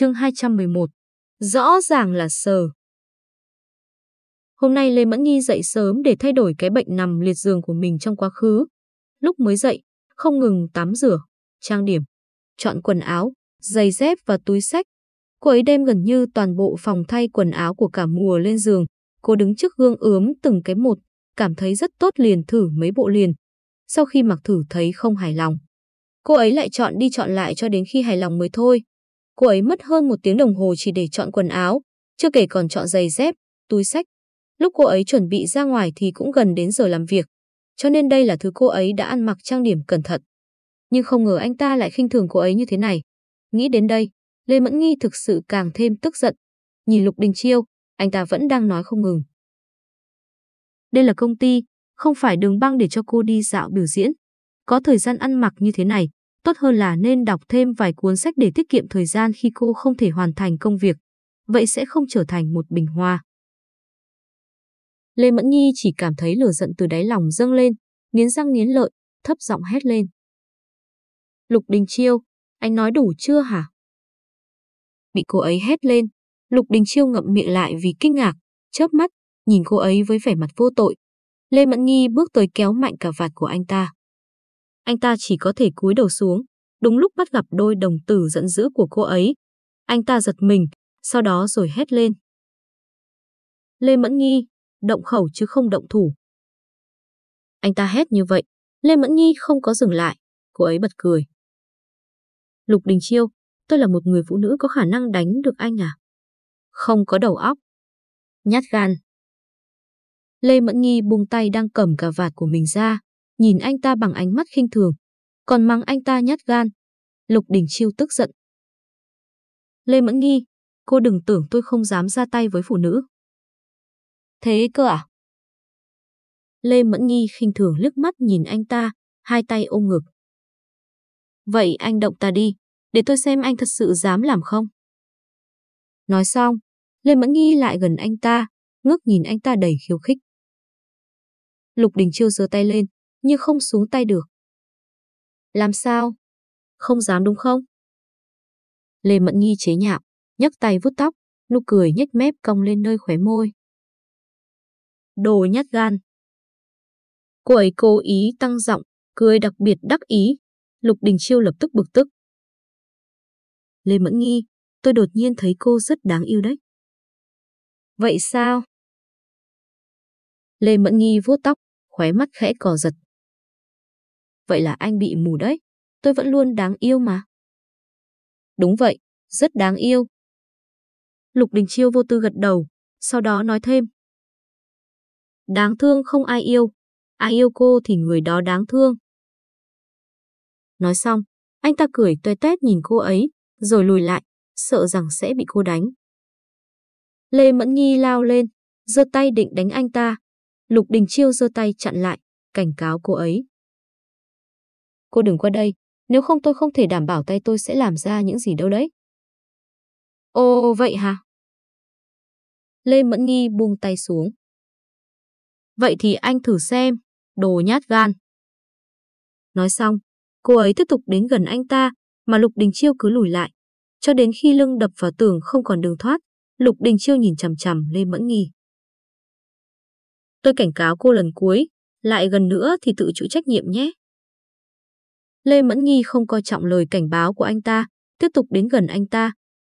Chương 211 Rõ ràng là sờ. Hôm nay Lê Mẫn Nhi dậy sớm để thay đổi cái bệnh nằm liệt giường của mình trong quá khứ. Lúc mới dậy, không ngừng tắm rửa, trang điểm, chọn quần áo, giày dép và túi sách. Cô ấy đem gần như toàn bộ phòng thay quần áo của cả mùa lên giường. Cô đứng trước gương ướm từng cái một, cảm thấy rất tốt liền thử mấy bộ liền. Sau khi mặc thử thấy không hài lòng. Cô ấy lại chọn đi chọn lại cho đến khi hài lòng mới thôi. Cô ấy mất hơn một tiếng đồng hồ chỉ để chọn quần áo, chưa kể còn chọn giày dép, túi sách. Lúc cô ấy chuẩn bị ra ngoài thì cũng gần đến giờ làm việc, cho nên đây là thứ cô ấy đã ăn mặc trang điểm cẩn thận. Nhưng không ngờ anh ta lại khinh thường cô ấy như thế này. Nghĩ đến đây, Lê Mẫn Nghi thực sự càng thêm tức giận. Nhìn Lục Đình Chiêu, anh ta vẫn đang nói không ngừng. Đây là công ty, không phải đường băng để cho cô đi dạo biểu diễn. Có thời gian ăn mặc như thế này, tốt hơn là nên đọc thêm vài cuốn sách để tiết kiệm thời gian khi cô không thể hoàn thành công việc. Vậy sẽ không trở thành một bình hoa. Lê Mẫn Nhi chỉ cảm thấy lửa giận từ đáy lòng dâng lên, nghiến răng nghiến lợi, thấp giọng hét lên. Lục Đình Chiêu, anh nói đủ chưa hả? Bị cô ấy hét lên, Lục Đình Chiêu ngậm miệng lại vì kinh ngạc, chớp mắt, nhìn cô ấy với vẻ mặt vô tội. Lê Mẫn Nhi bước tới kéo mạnh cả vạt của anh ta anh ta chỉ có thể cúi đầu xuống, đúng lúc bắt gặp đôi đồng tử giận dữ của cô ấy. Anh ta giật mình, sau đó rồi hét lên. Lê Mẫn Nghi, động khẩu chứ không động thủ. Anh ta hét như vậy, Lê Mẫn Nhi không có dừng lại, cô ấy bật cười. Lục Đình Chiêu, tôi là một người phụ nữ có khả năng đánh được anh à? Không có đầu óc. Nhát gan. Lê Mẫn Nghi buông tay đang cầm cà vạt của mình ra, nhìn anh ta bằng ánh mắt khinh thường, còn mắng anh ta nhát gan. Lục Đình Chiêu tức giận. Lê Mẫn Nghi, cô đừng tưởng tôi không dám ra tay với phụ nữ. Thế cơ à? Lê Mẫn Nghi khinh thường liếc mắt nhìn anh ta, hai tay ôm ngực. Vậy anh động ta đi, để tôi xem anh thật sự dám làm không? Nói xong, Lê Mẫn Nghi lại gần anh ta, ngước nhìn anh ta đầy khiêu khích. Lục Đình Chiêu giơ tay lên, nhưng không xuống tay được. Làm sao? Không dám đúng không? Lê Mẫn Nghi chế nhạo, nhấc tay vuốt tóc, nụ cười nhếch mép cong lên nơi khóe môi. Đồ nhát gan. Cô ấy cố ý tăng giọng, cười đặc biệt đắc ý. Lục Đình Chiêu lập tức bực tức. Lê Mẫn Nghi, tôi đột nhiên thấy cô rất đáng yêu đấy. Vậy sao? Lê Mẫn Nghi vuốt tóc, khóe mắt khẽ cò giật, vậy là anh bị mù đấy. Tôi vẫn luôn đáng yêu mà. Đúng vậy, rất đáng yêu. Lục Đình Chiêu vô tư gật đầu, sau đó nói thêm. Đáng thương không ai yêu, ai yêu cô thì người đó đáng thương. Nói xong, anh ta cười toe tét nhìn cô ấy, rồi lùi lại, sợ rằng sẽ bị cô đánh. Lê Mẫn Nhi lao lên, giơ tay định đánh anh ta. Lục Đình Chiêu giơ tay chặn lại, cảnh cáo cô ấy cô đừng qua đây, nếu không tôi không thể đảm bảo tay tôi sẽ làm ra những gì đâu đấy. Ồ vậy hả? Lê Mẫn Nghi buông tay xuống. Vậy thì anh thử xem, đồ nhát gan. Nói xong, cô ấy tiếp tục đến gần anh ta, mà Lục Đình Chiêu cứ lùi lại. Cho đến khi lưng đập vào tường không còn đường thoát, Lục Đình Chiêu nhìn chằm chằm Lê Mẫn Nghi. Tôi cảnh cáo cô lần cuối, lại gần nữa thì tự chịu trách nhiệm nhé. Lê Mẫn Nhi không coi trọng lời cảnh báo của anh ta, tiếp tục đến gần anh ta.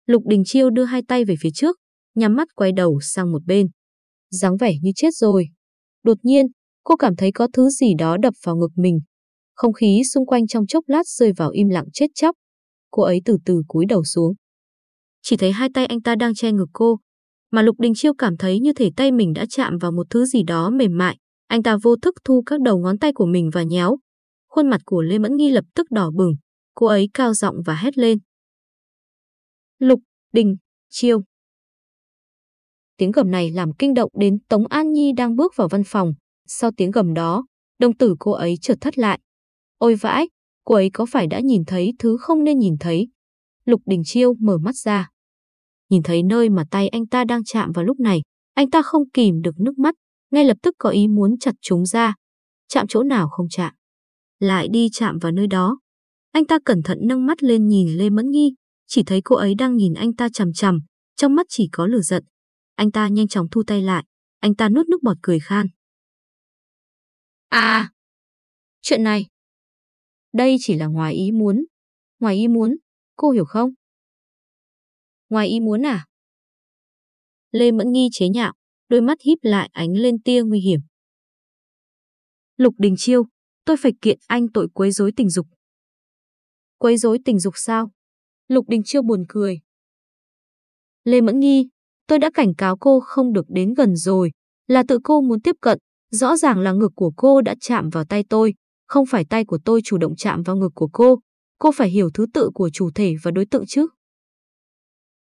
Lục Đình Chiêu đưa hai tay về phía trước, nhắm mắt quay đầu sang một bên. dáng vẻ như chết rồi. Đột nhiên, cô cảm thấy có thứ gì đó đập vào ngực mình. Không khí xung quanh trong chốc lát rơi vào im lặng chết chóc. Cô ấy từ từ cúi đầu xuống. Chỉ thấy hai tay anh ta đang che ngực cô, mà Lục Đình Chiêu cảm thấy như thể tay mình đã chạm vào một thứ gì đó mềm mại. Anh ta vô thức thu các đầu ngón tay của mình và nhéo, Khuôn mặt của Lê Mẫn Nghi lập tức đỏ bừng, cô ấy cao giọng và hét lên. Lục, Đình, Chiêu. Tiếng gầm này làm kinh động đến Tống An Nhi đang bước vào văn phòng. Sau tiếng gầm đó, đồng tử cô ấy chợt thất lại. Ôi vãi, cô ấy có phải đã nhìn thấy thứ không nên nhìn thấy? Lục Đình Chiêu mở mắt ra. Nhìn thấy nơi mà tay anh ta đang chạm vào lúc này, anh ta không kìm được nước mắt, ngay lập tức có ý muốn chặt chúng ra. Chạm chỗ nào không chạm lại đi chạm vào nơi đó. Anh ta cẩn thận nâng mắt lên nhìn Lê Mẫn Nghi, chỉ thấy cô ấy đang nhìn anh ta chằm chằm, trong mắt chỉ có lửa giận. Anh ta nhanh chóng thu tay lại, anh ta nuốt nước bọt cười khan. À, chuyện này, đây chỉ là ngoài ý muốn. Ngoài ý muốn, cô hiểu không? Ngoài ý muốn à? Lê Mẫn Nghi chế nhạo, đôi mắt híp lại ánh lên tia nguy hiểm. Lục Đình Chiêu, tôi phải kiện anh tội quấy rối tình dục. Quấy rối tình dục sao? Lục Đình Chiêu buồn cười. Lê Mẫn Nghi, tôi đã cảnh cáo cô không được đến gần rồi, là tự cô muốn tiếp cận, rõ ràng là ngực của cô đã chạm vào tay tôi, không phải tay của tôi chủ động chạm vào ngực của cô, cô phải hiểu thứ tự của chủ thể và đối tượng chứ.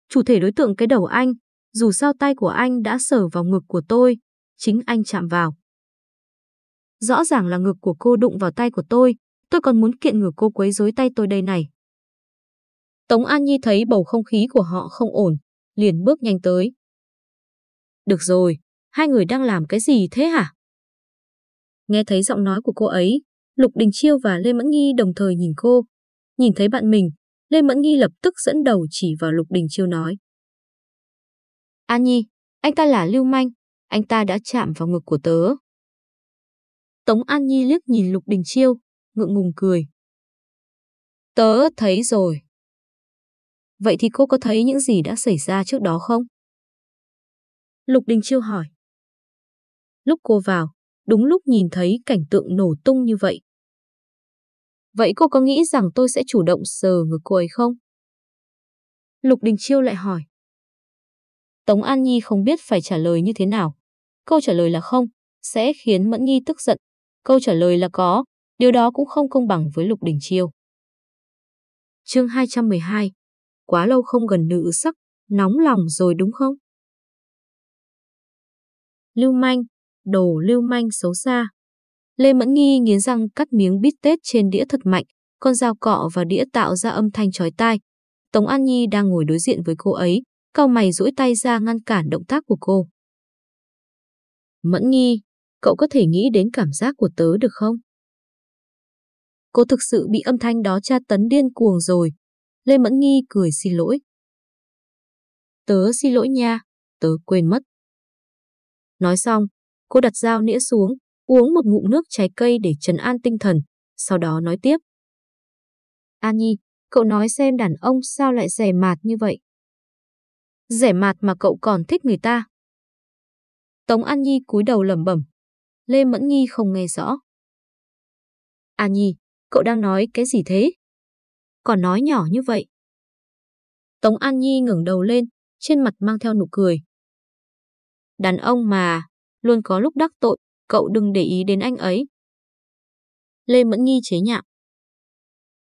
Chủ thể đối tượng cái đầu anh, dù sao tay của anh đã sờ vào ngực của tôi, chính anh chạm vào. Rõ ràng là ngực của cô đụng vào tay của tôi, tôi còn muốn kiện ngực cô quấy rối tay tôi đây này. Tống An Nhi thấy bầu không khí của họ không ổn, liền bước nhanh tới. Được rồi, hai người đang làm cái gì thế hả? Nghe thấy giọng nói của cô ấy, Lục Đình Chiêu và Lê Mẫn Nghi đồng thời nhìn cô. Nhìn thấy bạn mình, Lê Mẫn Nghi lập tức dẫn đầu chỉ vào Lục Đình Chiêu nói. An Nhi, anh ta là lưu manh, anh ta đã chạm vào ngực của tớ. Tống An Nhi liếc nhìn Lục Đình Chiêu, ngượng ngùng cười. Tớ thấy rồi. Vậy thì cô có thấy những gì đã xảy ra trước đó không? Lục Đình Chiêu hỏi. Lúc cô vào, đúng lúc nhìn thấy cảnh tượng nổ tung như vậy. Vậy cô có nghĩ rằng tôi sẽ chủ động sờ ngực cô ấy không? Lục Đình Chiêu lại hỏi. Tống An Nhi không biết phải trả lời như thế nào. Câu trả lời là không, sẽ khiến Mẫn Nhi tức giận. Câu trả lời là có, điều đó cũng không công bằng với Lục Đình Chiêu. Chương 212 Quá lâu không gần nữ sắc, nóng lòng rồi đúng không? Lưu manh, đồ lưu manh xấu xa. Lê Mẫn Nghi nghiến răng cắt miếng bít tết trên đĩa thật mạnh, con dao cọ và đĩa tạo ra âm thanh chói tai. Tống An Nhi đang ngồi đối diện với cô ấy, cau mày duỗi tay ra ngăn cản động tác của cô. Mẫn Nghi, cậu có thể nghĩ đến cảm giác của tớ được không? Cô thực sự bị âm thanh đó tra tấn điên cuồng rồi. Lê Mẫn Nghi cười xin lỗi. Tớ xin lỗi nha, tớ quên mất. Nói xong, cô đặt dao nĩa xuống, uống một ngụm nước trái cây để trấn an tinh thần, sau đó nói tiếp. An Nhi, cậu nói xem đàn ông sao lại rẻ mạt như vậy? Rẻ mạt mà cậu còn thích người ta. Tống An Nhi cúi đầu lẩm bẩm. Lê Mẫn Nhi không nghe rõ. À An Nhi, cậu đang nói cái gì thế? Còn nói nhỏ như vậy. Tống An Nhi ngẩng đầu lên, trên mặt mang theo nụ cười. Đàn ông mà, luôn có lúc đắc tội, cậu đừng để ý đến anh ấy. Lê Mẫn Nhi chế nhạo.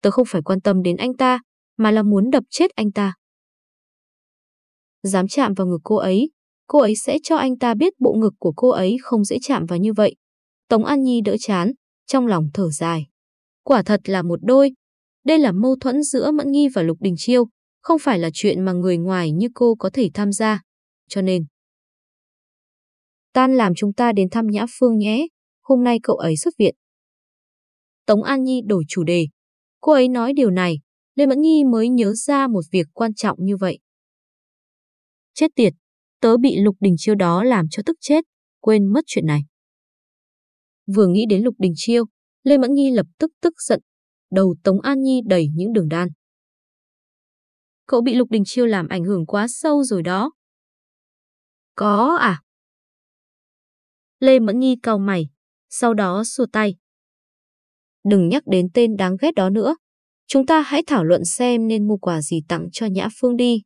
Tớ không phải quan tâm đến anh ta, mà là muốn đập chết anh ta. Dám chạm vào ngực cô ấy, cô ấy sẽ cho anh ta biết bộ ngực của cô ấy không dễ chạm vào như vậy. Tống An Nhi đỡ chán, trong lòng thở dài. Quả thật là một đôi. Đây là mâu thuẫn giữa Mẫn Nghi và Lục Đình Chiêu, không phải là chuyện mà người ngoài như cô có thể tham gia. Cho nên, Tan làm chúng ta đến thăm Nhã Phương nhé, hôm nay cậu ấy xuất viện. Tống An Nhi đổi chủ đề. Cô ấy nói điều này, Lê Mẫn Nhi mới nhớ ra một việc quan trọng như vậy. Chết tiệt, tớ bị Lục Đình Chiêu đó làm cho tức chết, quên mất chuyện này. Vừa nghĩ đến Lục Đình Chiêu, Lê Mẫn Nhi lập tức tức giận, đầu Tống An Nhi đầy những đường đan. Cậu bị Lục Đình Chiêu làm ảnh hưởng quá sâu rồi đó. Có à? Lê Mẫn Nghi cau mày, sau đó xua tay. Đừng nhắc đến tên đáng ghét đó nữa. Chúng ta hãy thảo luận xem nên mua quà gì tặng cho Nhã Phương đi.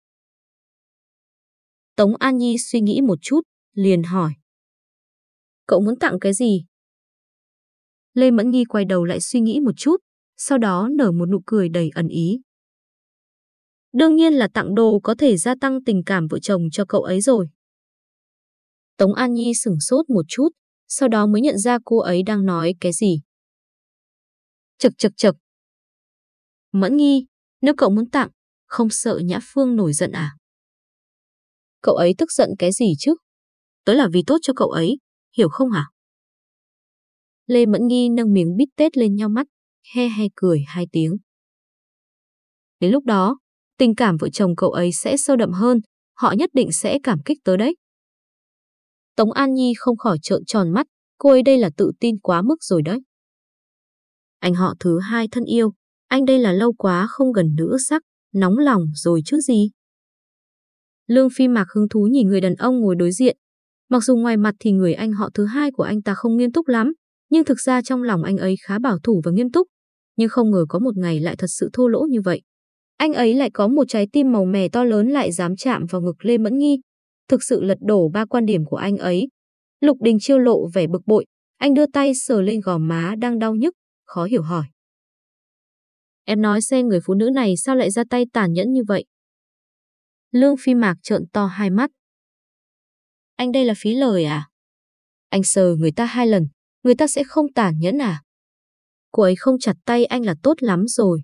Tống An Nhi suy nghĩ một chút, liền hỏi. Cậu muốn tặng cái gì? Lê Mẫn Nghi quay đầu lại suy nghĩ một chút, sau đó nở một nụ cười đầy ẩn ý. Đương nhiên là tặng đồ có thể gia tăng tình cảm vợ chồng cho cậu ấy rồi. Tống An Nhi sửng sốt một chút, sau đó mới nhận ra cô ấy đang nói cái gì. Chật chật chật. Mẫn Nghi, nếu cậu muốn tặng, không sợ Nhã Phương nổi giận à? Cậu ấy tức giận cái gì chứ? Tớ là vì tốt cho cậu ấy, hiểu không hả? Lê Mẫn Nghi nâng miếng bít tết lên nhau mắt, he he cười hai tiếng. Đến lúc đó, tình cảm vợ chồng cậu ấy sẽ sâu đậm hơn, họ nhất định sẽ cảm kích tớ đấy. Tống An Nhi không khỏi trợn tròn mắt, cô ấy đây là tự tin quá mức rồi đấy. Anh họ thứ hai thân yêu, anh đây là lâu quá không gần nữ sắc, nóng lòng rồi chứ gì. Lương Phi Mạc hứng thú nhìn người đàn ông ngồi đối diện. Mặc dù ngoài mặt thì người anh họ thứ hai của anh ta không nghiêm túc lắm, nhưng thực ra trong lòng anh ấy khá bảo thủ và nghiêm túc. Nhưng không ngờ có một ngày lại thật sự thô lỗ như vậy. Anh ấy lại có một trái tim màu mè to lớn lại dám chạm vào ngực Lê Mẫn Nghi. Thực sự lật đổ ba quan điểm của anh ấy. Lục Đình chiêu lộ vẻ bực bội, anh đưa tay sờ lên gò má đang đau nhức, khó hiểu hỏi. Em nói xem người phụ nữ này sao lại ra tay tàn nhẫn như vậy? Lương Phi Mạc trợn to hai mắt. Anh đây là phí lời à? Anh sờ người ta hai lần, người ta sẽ không tàn nhẫn à? Cô ấy không chặt tay anh là tốt lắm rồi.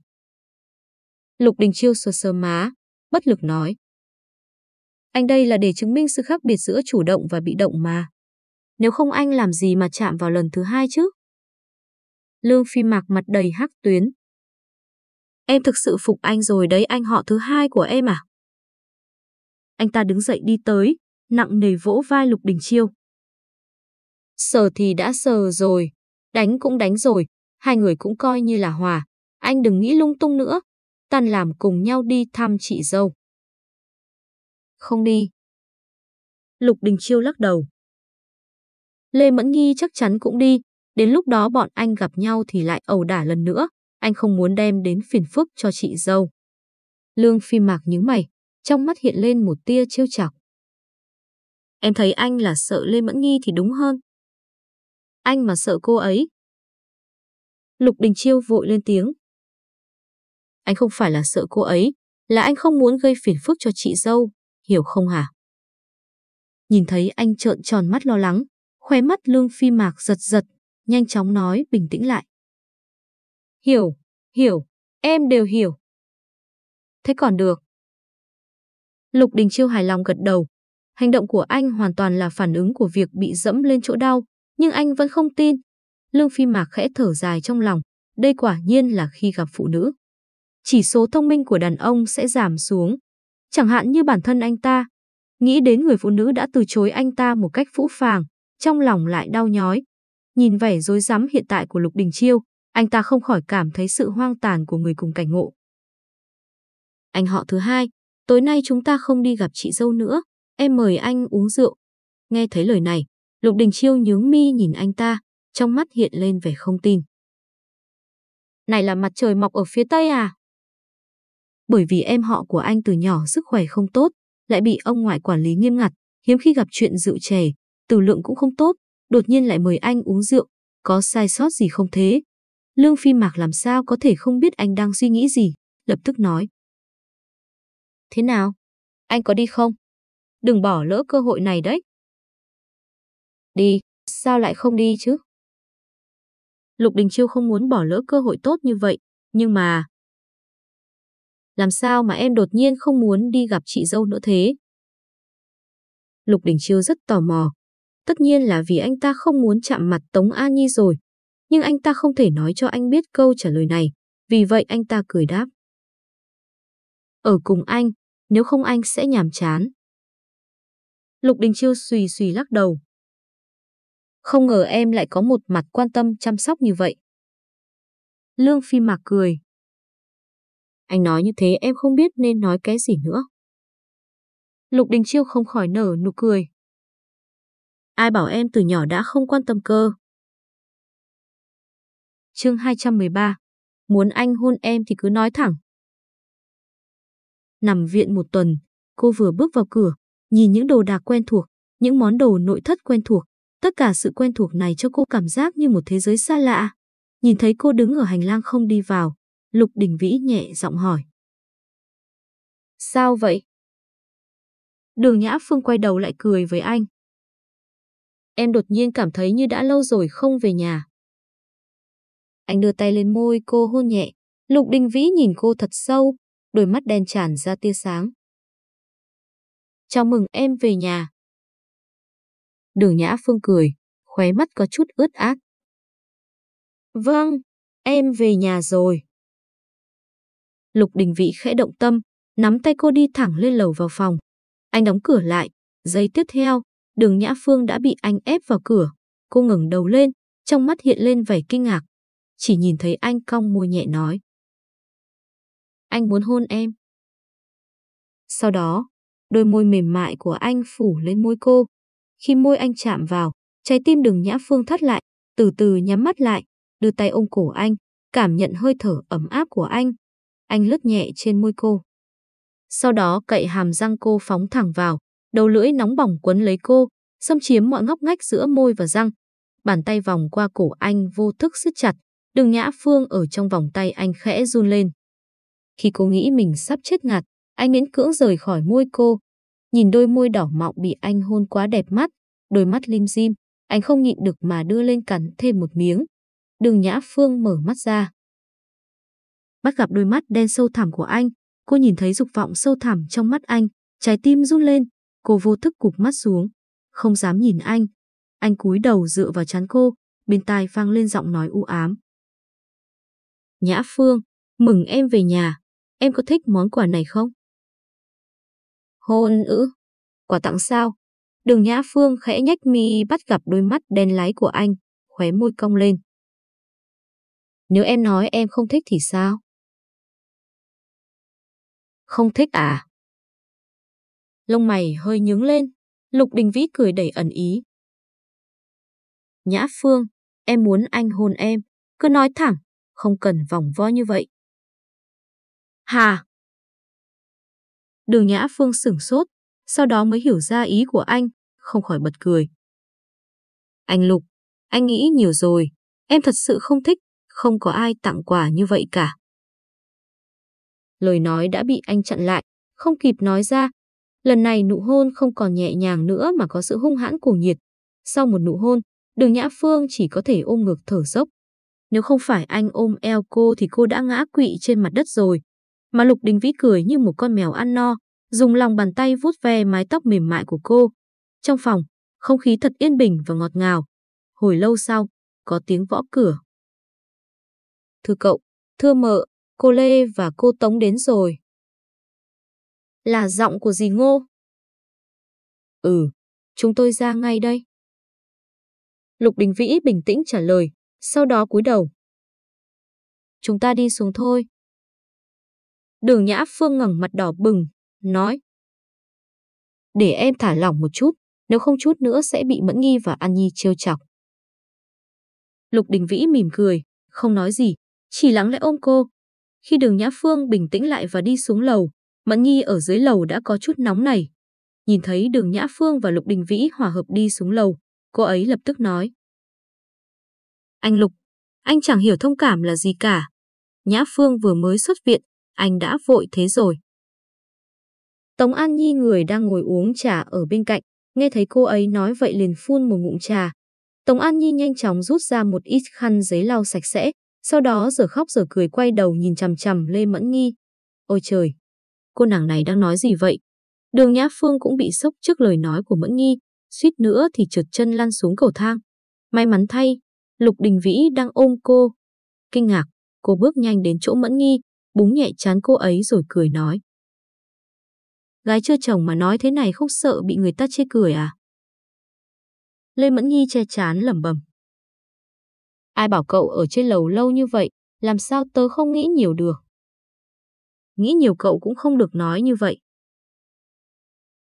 Lục Đình Chiêu sờ sờ má, bất lực nói. Anh đây là để chứng minh sự khác biệt giữa chủ động và bị động mà. Nếu không anh làm gì mà chạm vào lần thứ hai chứ? Lương Phi Mạc mặt đầy hắc tuyến. Em thực sự phục anh rồi đấy anh họ thứ hai của em à? Anh ta đứng dậy đi tới, nặng nề vỗ vai Lục Đình Chiêu. Sờ thì đã sờ rồi, đánh cũng đánh rồi, hai người cũng coi như là hòa. Anh đừng nghĩ lung tung nữa, tan làm cùng nhau đi thăm chị dâu. Không đi. Lục Đình Chiêu lắc đầu. Lê Mẫn Nghi chắc chắn cũng đi, đến lúc đó bọn anh gặp nhau thì lại ẩu đả lần nữa, anh không muốn đem đến phiền phức cho chị dâu. Lương Phi Mạc nhíu mày, trong mắt hiện lên một tia trêu chọc. Em thấy anh là sợ Lê Mẫn Nghi thì đúng hơn. Anh mà sợ cô ấy. Lục Đình Chiêu vội lên tiếng. Anh không phải là sợ cô ấy, là anh không muốn gây phiền phức cho chị dâu, hiểu không hả? Nhìn thấy anh trợn tròn mắt lo lắng, khóe mắt Lương Phi Mạc giật giật, nhanh chóng nói bình tĩnh lại. Hiểu, hiểu, em đều hiểu. Thế còn được. Lục Đình Chiêu hài lòng gật đầu. Hành động của anh hoàn toàn là phản ứng của việc bị dẫm lên chỗ đau, nhưng anh vẫn không tin. Lương Phi Mạc khẽ thở dài trong lòng, đây quả nhiên là khi gặp phụ nữ. Chỉ số thông minh của đàn ông sẽ giảm xuống. Chẳng hạn như bản thân anh ta, nghĩ đến người phụ nữ đã từ chối anh ta một cách phũ phàng, trong lòng lại đau nhói. Nhìn vẻ dối rắm hiện tại của Lục Đình Chiêu, anh ta không khỏi cảm thấy sự hoang tàn của người cùng cảnh ngộ. Anh họ thứ hai, tối nay chúng ta không đi gặp chị dâu nữa, em mời anh uống rượu. Nghe thấy lời này, Lục Đình Chiêu nhướng mi nhìn anh ta, trong mắt hiện lên vẻ không tin. Này là mặt trời mọc ở phía tây à? Bởi vì em họ của anh từ nhỏ sức khỏe không tốt, lại bị ông ngoại quản lý nghiêm ngặt, hiếm khi gặp chuyện rượu chè, từ lượng cũng không tốt, đột nhiên lại mời anh uống rượu, có sai sót gì không thế? Lương Phi Mạc làm sao có thể không biết anh đang suy nghĩ gì, lập tức nói. Thế nào? Anh có đi không? Đừng bỏ lỡ cơ hội này đấy. Đi, sao lại không đi chứ? Lục Đình Chiêu không muốn bỏ lỡ cơ hội tốt như vậy, nhưng mà... Làm sao mà em đột nhiên không muốn đi gặp chị dâu nữa thế? Lục Đình Chiêu rất tò mò. Tất nhiên là vì anh ta không muốn chạm mặt Tống A Nhi rồi, nhưng anh ta không thể nói cho anh biết câu trả lời này, vì vậy anh ta cười đáp. Ở cùng anh, nếu không anh sẽ nhàm chán. Lục Đình Chiêu xùy xùy lắc đầu. Không ngờ em lại có một mặt quan tâm chăm sóc như vậy. Lương Phi Mạc cười. Anh nói như thế em không biết nên nói cái gì nữa. Lục Đình Chiêu không khỏi nở nụ cười. Ai bảo em từ nhỏ đã không quan tâm cơ. Chương 213 Muốn anh hôn em thì cứ nói thẳng. Nằm viện một tuần, cô vừa bước vào cửa, nhìn những đồ đạc quen thuộc, những món đồ nội thất quen thuộc. Tất cả sự quen thuộc này cho cô cảm giác như một thế giới xa lạ. Nhìn thấy cô đứng ở hành lang không đi vào, Lục Đình Vĩ nhẹ giọng hỏi. Sao vậy? Đường Nhã Phương quay đầu lại cười với anh. Em đột nhiên cảm thấy như đã lâu rồi không về nhà. Anh đưa tay lên môi cô hôn nhẹ. Lục Đình Vĩ nhìn cô thật sâu, đôi mắt đen tràn ra tia sáng. Chào mừng em về nhà. Đường Nhã Phương cười, khóe mắt có chút ướt át. Vâng, em về nhà rồi. Lục Đình Vị khẽ động tâm, nắm tay cô đi thẳng lên lầu vào phòng. Anh đóng cửa lại, giây tiếp theo, đường Nhã Phương đã bị anh ép vào cửa. Cô ngẩng đầu lên, trong mắt hiện lên vẻ kinh ngạc. Chỉ nhìn thấy anh cong môi nhẹ nói. Anh muốn hôn em. Sau đó, đôi môi mềm mại của anh phủ lên môi cô. Khi môi anh chạm vào, trái tim đường Nhã Phương thắt lại, từ từ nhắm mắt lại, đưa tay ôm cổ anh, cảm nhận hơi thở ấm áp của anh. Anh lướt nhẹ trên môi cô. Sau đó cậy hàm răng cô phóng thẳng vào, đầu lưỡi nóng bỏng quấn lấy cô, xâm chiếm mọi ngóc ngách giữa môi và răng. Bàn tay vòng qua cổ anh vô thức siết chặt, đường nhã phương ở trong vòng tay anh khẽ run lên. Khi cô nghĩ mình sắp chết ngạt, anh miễn cưỡng rời khỏi môi cô. Nhìn đôi môi đỏ mọng bị anh hôn quá đẹp mắt, đôi mắt lim dim, anh không nhịn được mà đưa lên cắn thêm một miếng. Đường Nhã Phương mở mắt ra. Bắt gặp đôi mắt đen sâu thẳm của anh, cô nhìn thấy dục vọng sâu thẳm trong mắt anh, trái tim run lên, cô vô thức cụp mắt xuống, không dám nhìn anh. Anh cúi đầu dựa vào chán cô, bên tai vang lên giọng nói u ám. Nhã Phương, mừng em về nhà, em có thích món quà này không? Hôn ư? Quà tặng sao? Đường Nhã Phương khẽ nhách mi bắt gặp đôi mắt đen láy của anh, khóe môi cong lên. Nếu em nói em không thích thì sao? Không thích à? Lông mày hơi nhướng lên, Lục Đình Vĩ cười đầy ẩn ý. Nhã Phương, em muốn anh hôn em, cứ nói thẳng, không cần vòng vo như vậy. Hà! Đường Nhã Phương sửng sốt, sau đó mới hiểu ra ý của anh, không khỏi bật cười. Anh Lục, anh nghĩ nhiều rồi, em thật sự không thích, không có ai tặng quà như vậy cả. Lời nói đã bị anh chặn lại, không kịp nói ra. Lần này nụ hôn không còn nhẹ nhàng nữa mà có sự hung hãn cuồng nhiệt. Sau một nụ hôn, đường Nhã Phương chỉ có thể ôm ngực thở dốc. Nếu không phải anh ôm eo cô thì cô đã ngã quỵ trên mặt đất rồi. Mà Lục Đình Vĩ cười như một con mèo ăn no, dùng lòng bàn tay vuốt ve mái tóc mềm mại của cô. Trong phòng, không khí thật yên bình và ngọt ngào. Hồi lâu sau, có tiếng võ cửa. Thưa cậu, thưa mợ, cô Lê và cô Tống đến rồi. Là giọng của dì Ngô. Ừ, chúng tôi ra ngay đây. Lục Đình Vĩ bình tĩnh trả lời, sau đó cúi đầu. Chúng ta đi xuống thôi. Đường Nhã Phương ngẩng mặt đỏ bừng, nói. Để em thả lỏng một chút, nếu không chút nữa sẽ bị Mẫn Nghi và An Nhi trêu chọc. Lục Đình Vĩ mỉm cười, không nói gì, chỉ lắng lẽ ôm cô. Khi đường Nhã Phương bình tĩnh lại và đi xuống lầu, Mẫn Nhi ở dưới lầu đã có chút nóng này. Nhìn thấy đường Nhã Phương và Lục Đình Vĩ hòa hợp đi xuống lầu, cô ấy lập tức nói. Anh Lục, anh chẳng hiểu thông cảm là gì cả. Nhã Phương vừa mới xuất viện, anh đã vội thế rồi. Tống An Nhi người đang ngồi uống trà ở bên cạnh, nghe thấy cô ấy nói vậy liền phun một ngụm trà. Tống An Nhi nhanh chóng rút ra một ít khăn giấy lau sạch sẽ, sau đó giờ khóc giờ cười quay đầu nhìn chằm chằm Lê Mẫn Nghi. Ôi trời! Cô nàng này đang nói gì vậy? Đường Nhã Phương cũng bị sốc trước lời nói của Mẫn Nghi, suýt nữa thì trượt chân lăn xuống cầu thang. May mắn thay, Lục Đình Vĩ đang ôm cô. Kinh ngạc, cô bước nhanh đến chỗ Mẫn Nghi, búng nhẹ chán cô ấy rồi cười nói. Gái chưa chồng mà nói thế này không sợ bị người ta chê cười à? Lê Mẫn Nghi che chán lẩm bẩm. Ai bảo cậu ở trên lầu lâu như vậy, làm sao tớ không nghĩ nhiều được. Nghĩ nhiều cậu cũng không được nói như vậy.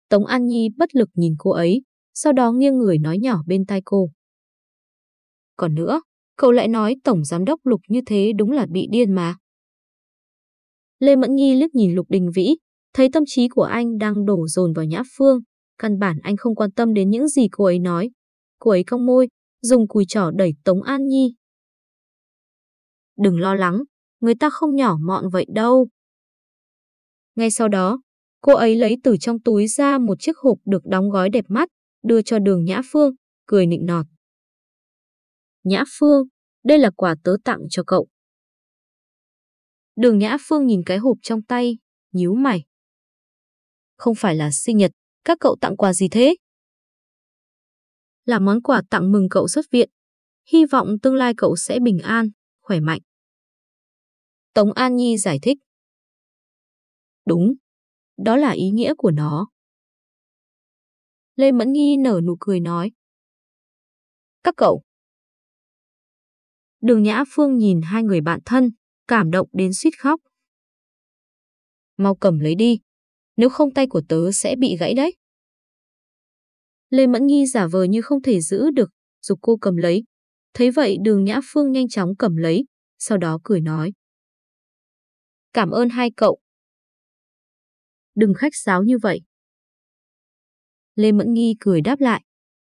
Tống An Nhi bất lực nhìn cô ấy, sau đó nghiêng người nói nhỏ bên tai cô. Còn nữa, cậu lại nói Tổng Giám đốc Lục như thế đúng là bị điên mà. Lê Mẫn Nhi liếc nhìn Lục Đình Vĩ, thấy tâm trí của anh đang đổ dồn vào Nhã Phương, căn bản anh không quan tâm đến những gì cô ấy nói. Cô ấy cong môi, dùng cùi trỏ đẩy Tống An Nhi. Đừng lo lắng, người ta không nhỏ mọn vậy đâu. Ngay sau đó, cô ấy lấy từ trong túi ra một chiếc hộp được đóng gói đẹp mắt, đưa cho đường Nhã Phương, cười nịnh nọt. Nhã Phương, đây là quà tớ tặng cho cậu. Đường Nhã Phương nhìn cái hộp trong tay, nhíu mày. Không phải là sinh nhật, các cậu tặng quà gì thế? Là món quà tặng mừng cậu xuất viện. Hy vọng tương lai cậu sẽ bình an, khỏe mạnh. Tống An Nhi giải thích. Đúng, đó là ý nghĩa của nó. Lê Mẫn Nghi nở nụ cười nói. Các cậu. Đường Nhã Phương nhìn hai người bạn thân, cảm động đến suýt khóc. Mau cầm lấy đi, nếu không tay của tớ sẽ bị gãy đấy. Lê Mẫn Nghi giả vờ như không thể giữ được, dục cô cầm lấy. Thấy vậy đường Nhã Phương nhanh chóng cầm lấy, sau đó cười nói. Cảm ơn hai cậu. Đừng khách sáo như vậy. Lê Mẫn Nghi cười đáp lại.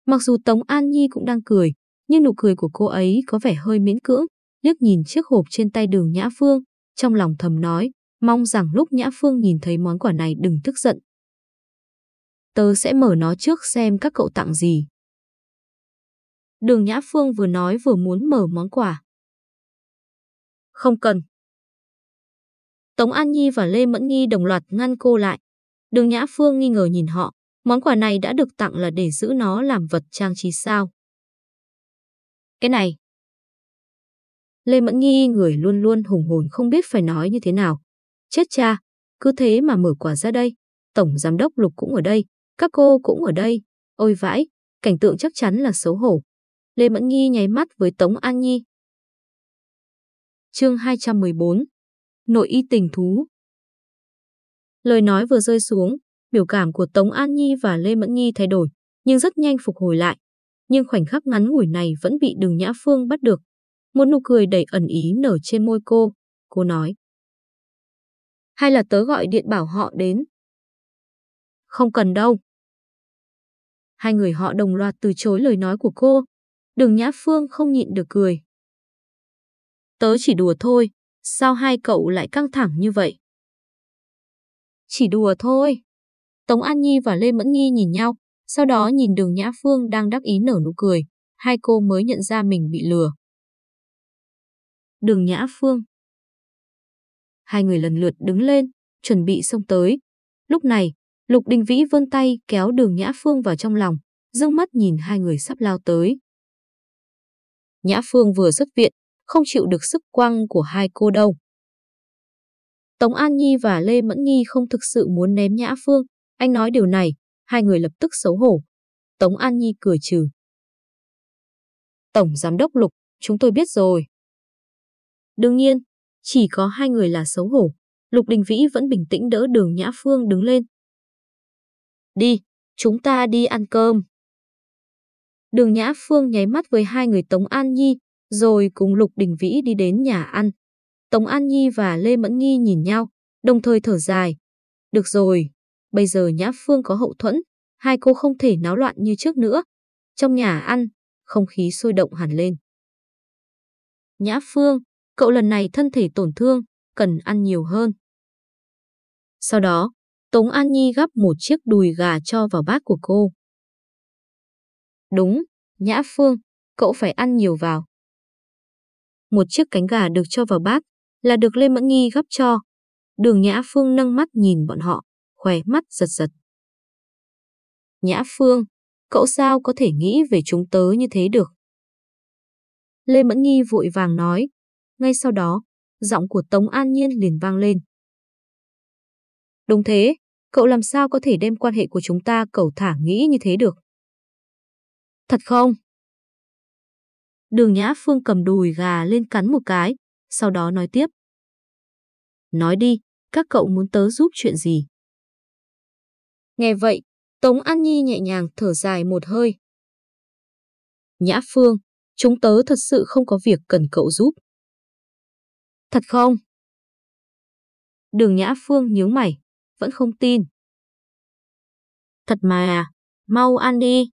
Mặc dù Tống An Nhi cũng đang cười, nhưng nụ cười của cô ấy có vẻ hơi miễn cưỡng, liếc nhìn chiếc hộp trên tay đường Nhã Phương, trong lòng thầm nói, mong rằng lúc Nhã Phương nhìn thấy món quà này đừng tức giận. Tớ sẽ mở nó trước xem các cậu tặng gì. Đường Nhã Phương vừa nói vừa muốn mở món quà. Không cần. Tống An Nhi và Lê Mẫn Nghi đồng loạt ngăn cô lại. Đường Nhã Phương nghi ngờ nhìn họ, món quà này đã được tặng là để giữ nó làm vật trang trí sao. Cái này. Lê Mẫn Nghi người luôn luôn hùng hồn không biết phải nói như thế nào. Chết cha, cứ thế mà mở quả ra đây. Tổng giám đốc Lục cũng ở đây, các cô cũng ở đây. Ôi vãi, cảnh tượng chắc chắn là xấu hổ. Lê Mẫn Nghi nháy mắt với Tống An Nhi. Chương 214 Nội y tình thú Lời nói vừa rơi xuống, biểu cảm của Tống An Nhi và Lê Mẫn Nhi thay đổi, nhưng rất nhanh phục hồi lại. Nhưng khoảnh khắc ngắn ngủi này vẫn bị Đường Nhã Phương bắt được. Một nụ cười đầy ẩn ý nở trên môi cô. Cô nói. Hay là tớ gọi điện bảo họ đến? Không cần đâu. Hai người họ đồng loạt từ chối lời nói của cô. Đường Nhã Phương không nhịn được cười. Tớ chỉ đùa thôi, sao hai cậu lại căng thẳng như vậy? Chỉ đùa thôi. Tống An Nhi và Lê Mẫn Nhi nhìn nhau, sau đó nhìn đường Nhã Phương đang đắc ý nở nụ cười, hai cô mới nhận ra mình bị lừa. Đường Nhã Phương Hai người lần lượt đứng lên, chuẩn bị xông tới. Lúc này, Lục Đình Vĩ vươn tay kéo đường Nhã Phương vào trong lòng, dương mắt nhìn hai người sắp lao tới. Nhã Phương vừa xuất viện, không chịu được sức quăng của hai cô đâu. Tống An Nhi và Lê Mẫn Nhi không thực sự muốn ném Nhã Phương. Anh nói điều này, hai người lập tức xấu hổ. Tống An Nhi cười trừ. Tổng Giám đốc Lục, chúng tôi biết rồi. Đương nhiên, chỉ có hai người là xấu hổ. Lục Đình Vĩ vẫn bình tĩnh đỡ đường Nhã Phương đứng lên. Đi, chúng ta đi ăn cơm. Đường Nhã Phương nháy mắt với hai người Tống An Nhi, rồi cùng Lục Đình Vĩ đi đến nhà ăn. Tống An Nhi và Lê Mẫn Nhi nhìn nhau, đồng thời thở dài. Được rồi, bây giờ Nhã Phương có hậu thuẫn, hai cô không thể náo loạn như trước nữa. Trong nhà ăn, không khí sôi động hẳn lên. Nhã Phương, cậu lần này thân thể tổn thương, cần ăn nhiều hơn. Sau đó, Tống An Nhi gắp một chiếc đùi gà cho vào bát của cô. Đúng, Nhã Phương, cậu phải ăn nhiều vào. Một chiếc cánh gà được cho vào bát, là được Lê Mẫn Nghi gắp cho. Đường Nhã Phương nâng mắt nhìn bọn họ, khỏe mắt giật giật. Nhã Phương, cậu sao có thể nghĩ về chúng tớ như thế được? Lê Mẫn Nghi vội vàng nói. Ngay sau đó, giọng của Tống An Nhiên liền vang lên. Đúng thế, cậu làm sao có thể đem quan hệ của chúng ta cẩu thả nghĩ như thế được? Thật không? Đường Nhã Phương cầm đùi gà lên cắn một cái, sau đó nói tiếp. Nói đi, các cậu muốn tớ giúp chuyện gì? Nghe vậy, Tống An Nhi nhẹ nhàng thở dài một hơi. Nhã Phương, chúng tớ thật sự không có việc cần cậu giúp. Thật không? Đường Nhã Phương nhướng mày, vẫn không tin. Thật mà, mau ăn đi.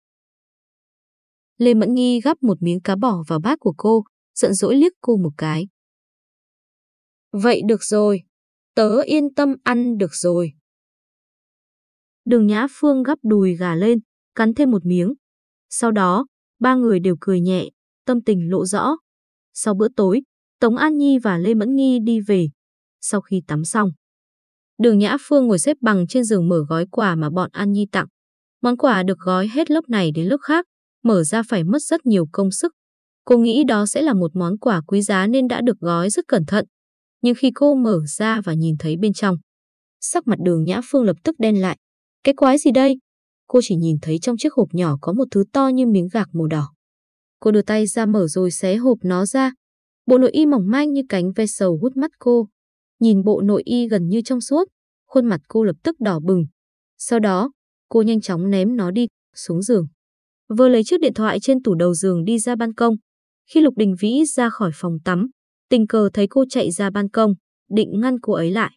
Lê Mẫn Nghi gắp một miếng cá bỏ vào bát của cô, giận dỗi liếc cô một cái. Vậy được rồi, tớ yên tâm ăn được rồi. Đường Nhã Phương gắp đùi gà lên, cắn thêm một miếng. Sau đó, ba người đều cười nhẹ, tâm tình lộ rõ. Sau bữa tối, Tống An Nhi và Lê Mẫn Nghi đi về. Sau khi tắm xong, Đường Nhã Phương ngồi xếp bằng trên giường mở gói quà mà bọn An Nhi tặng. Món quà được gói hết lớp này đến lớp khác, mở ra phải mất rất nhiều công sức. Cô nghĩ đó sẽ là một món quà quý giá nên đã được gói rất cẩn thận. Nhưng khi cô mở ra và nhìn thấy bên trong, Sắc mặt đường Nhã Phương lập tức đen lại. Cái quái gì đây? Cô chỉ nhìn thấy trong chiếc hộp nhỏ có một thứ to như miếng gạc màu đỏ. Cô đưa tay ra mở rồi xé hộp nó ra. Bộ nội y mỏng manh như cánh ve sầu hút mắt cô. Nhìn bộ nội y gần như trong suốt, khuôn mặt cô lập tức đỏ bừng. Sau đó, cô nhanh chóng ném nó đi, xuống giường. Vừa lấy chiếc điện thoại trên tủ đầu giường đi ra ban công. Khi Lục Đình Vĩ ra khỏi phòng tắm, tình cờ thấy cô chạy ra ban công, định ngăn cô ấy lại.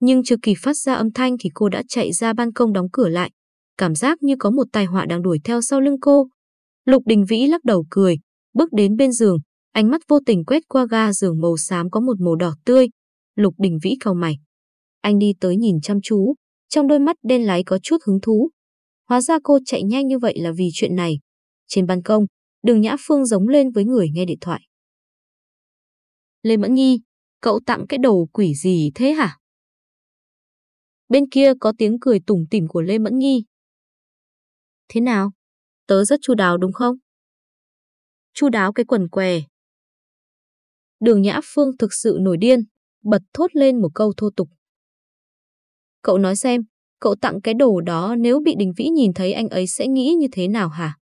Nhưng chưa kịp phát ra âm thanh thì cô đã chạy ra ban công đóng cửa lại. Cảm giác như có một tai họa đang đuổi theo sau lưng cô. Lục Đình Vĩ lắc đầu cười, bước đến bên giường, ánh mắt vô tình quét qua ga giường màu xám có một màu đỏ tươi. Lục Đình Vĩ cau mày. Anh đi tới nhìn chăm chú, trong đôi mắt đen láy có chút hứng thú. Hóa ra cô chạy nhanh như vậy là vì chuyện này. Trên ban công, đường Nhã Phương giống lên với người nghe điện thoại. Lê Mẫn Nhi, cậu tặng cái đầu quỷ gì thế hả? Bên kia có tiếng cười tủm tỉm của Lê Mẫn Nhi. Thế nào? Tớ rất chu đáo đúng không? Chu đáo cái quần què. Đường Nhã Phương thực sự nổi điên, bật thốt lên một câu thô tục. Cậu nói xem, cậu tặng cái đồ đó nếu bị Đình Vĩ nhìn thấy anh ấy sẽ nghĩ như thế nào hả?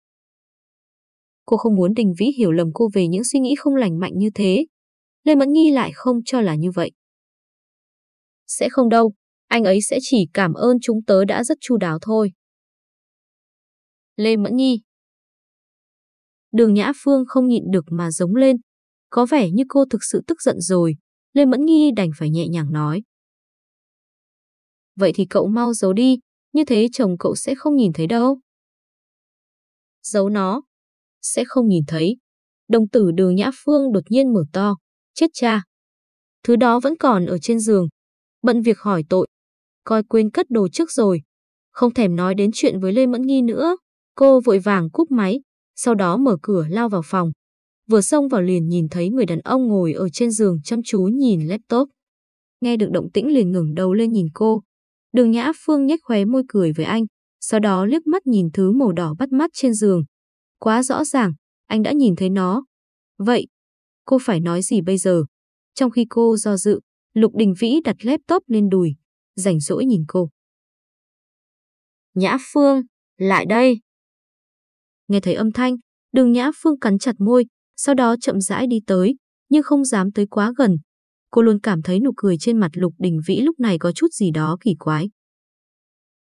Cô không muốn Đình Vĩ hiểu lầm cô về những suy nghĩ không lành mạnh như thế. Lê Mẫn Nhi lại không cho là như vậy. Sẽ không đâu, anh ấy sẽ chỉ cảm ơn chúng tớ đã rất chu đáo thôi. Lê Mẫn Nhi Đường Nhã Phương không nhịn được mà giống lên. Có vẻ như cô thực sự tức giận rồi. Lê Mẫn nghi đành phải nhẹ nhàng nói. Vậy thì cậu mau giấu đi, như thế chồng cậu sẽ không nhìn thấy đâu. Giấu nó, sẽ không nhìn thấy. Đồng tử đường Nhã Phương đột nhiên mở to, chết cha. Thứ đó vẫn còn ở trên giường, bận việc hỏi tội. Coi quên cất đồ trước rồi, không thèm nói đến chuyện với Lê Mẫn Nghi nữa. Cô vội vàng cúp máy, sau đó mở cửa lao vào phòng. Vừa xông vào liền nhìn thấy người đàn ông ngồi ở trên giường chăm chú nhìn laptop. Nghe được động tĩnh liền ngẩng đầu lên nhìn cô. Đường Nhã Phương nhếch khóe môi cười với anh, sau đó liếc mắt nhìn thứ màu đỏ bắt mắt trên giường. Quá rõ ràng, anh đã nhìn thấy nó. Vậy, cô phải nói gì bây giờ? Trong khi cô do dự, Lục Đình Vĩ đặt laptop lên đùi, rảnh rỗi nhìn cô. Nhã Phương, lại đây. Nghe thấy âm thanh, đường Nhã Phương cắn chặt môi, sau đó chậm rãi đi tới, nhưng không dám tới quá gần. Cô luôn cảm thấy nụ cười trên mặt Lục Đình Vĩ lúc này có chút gì đó kỳ quái.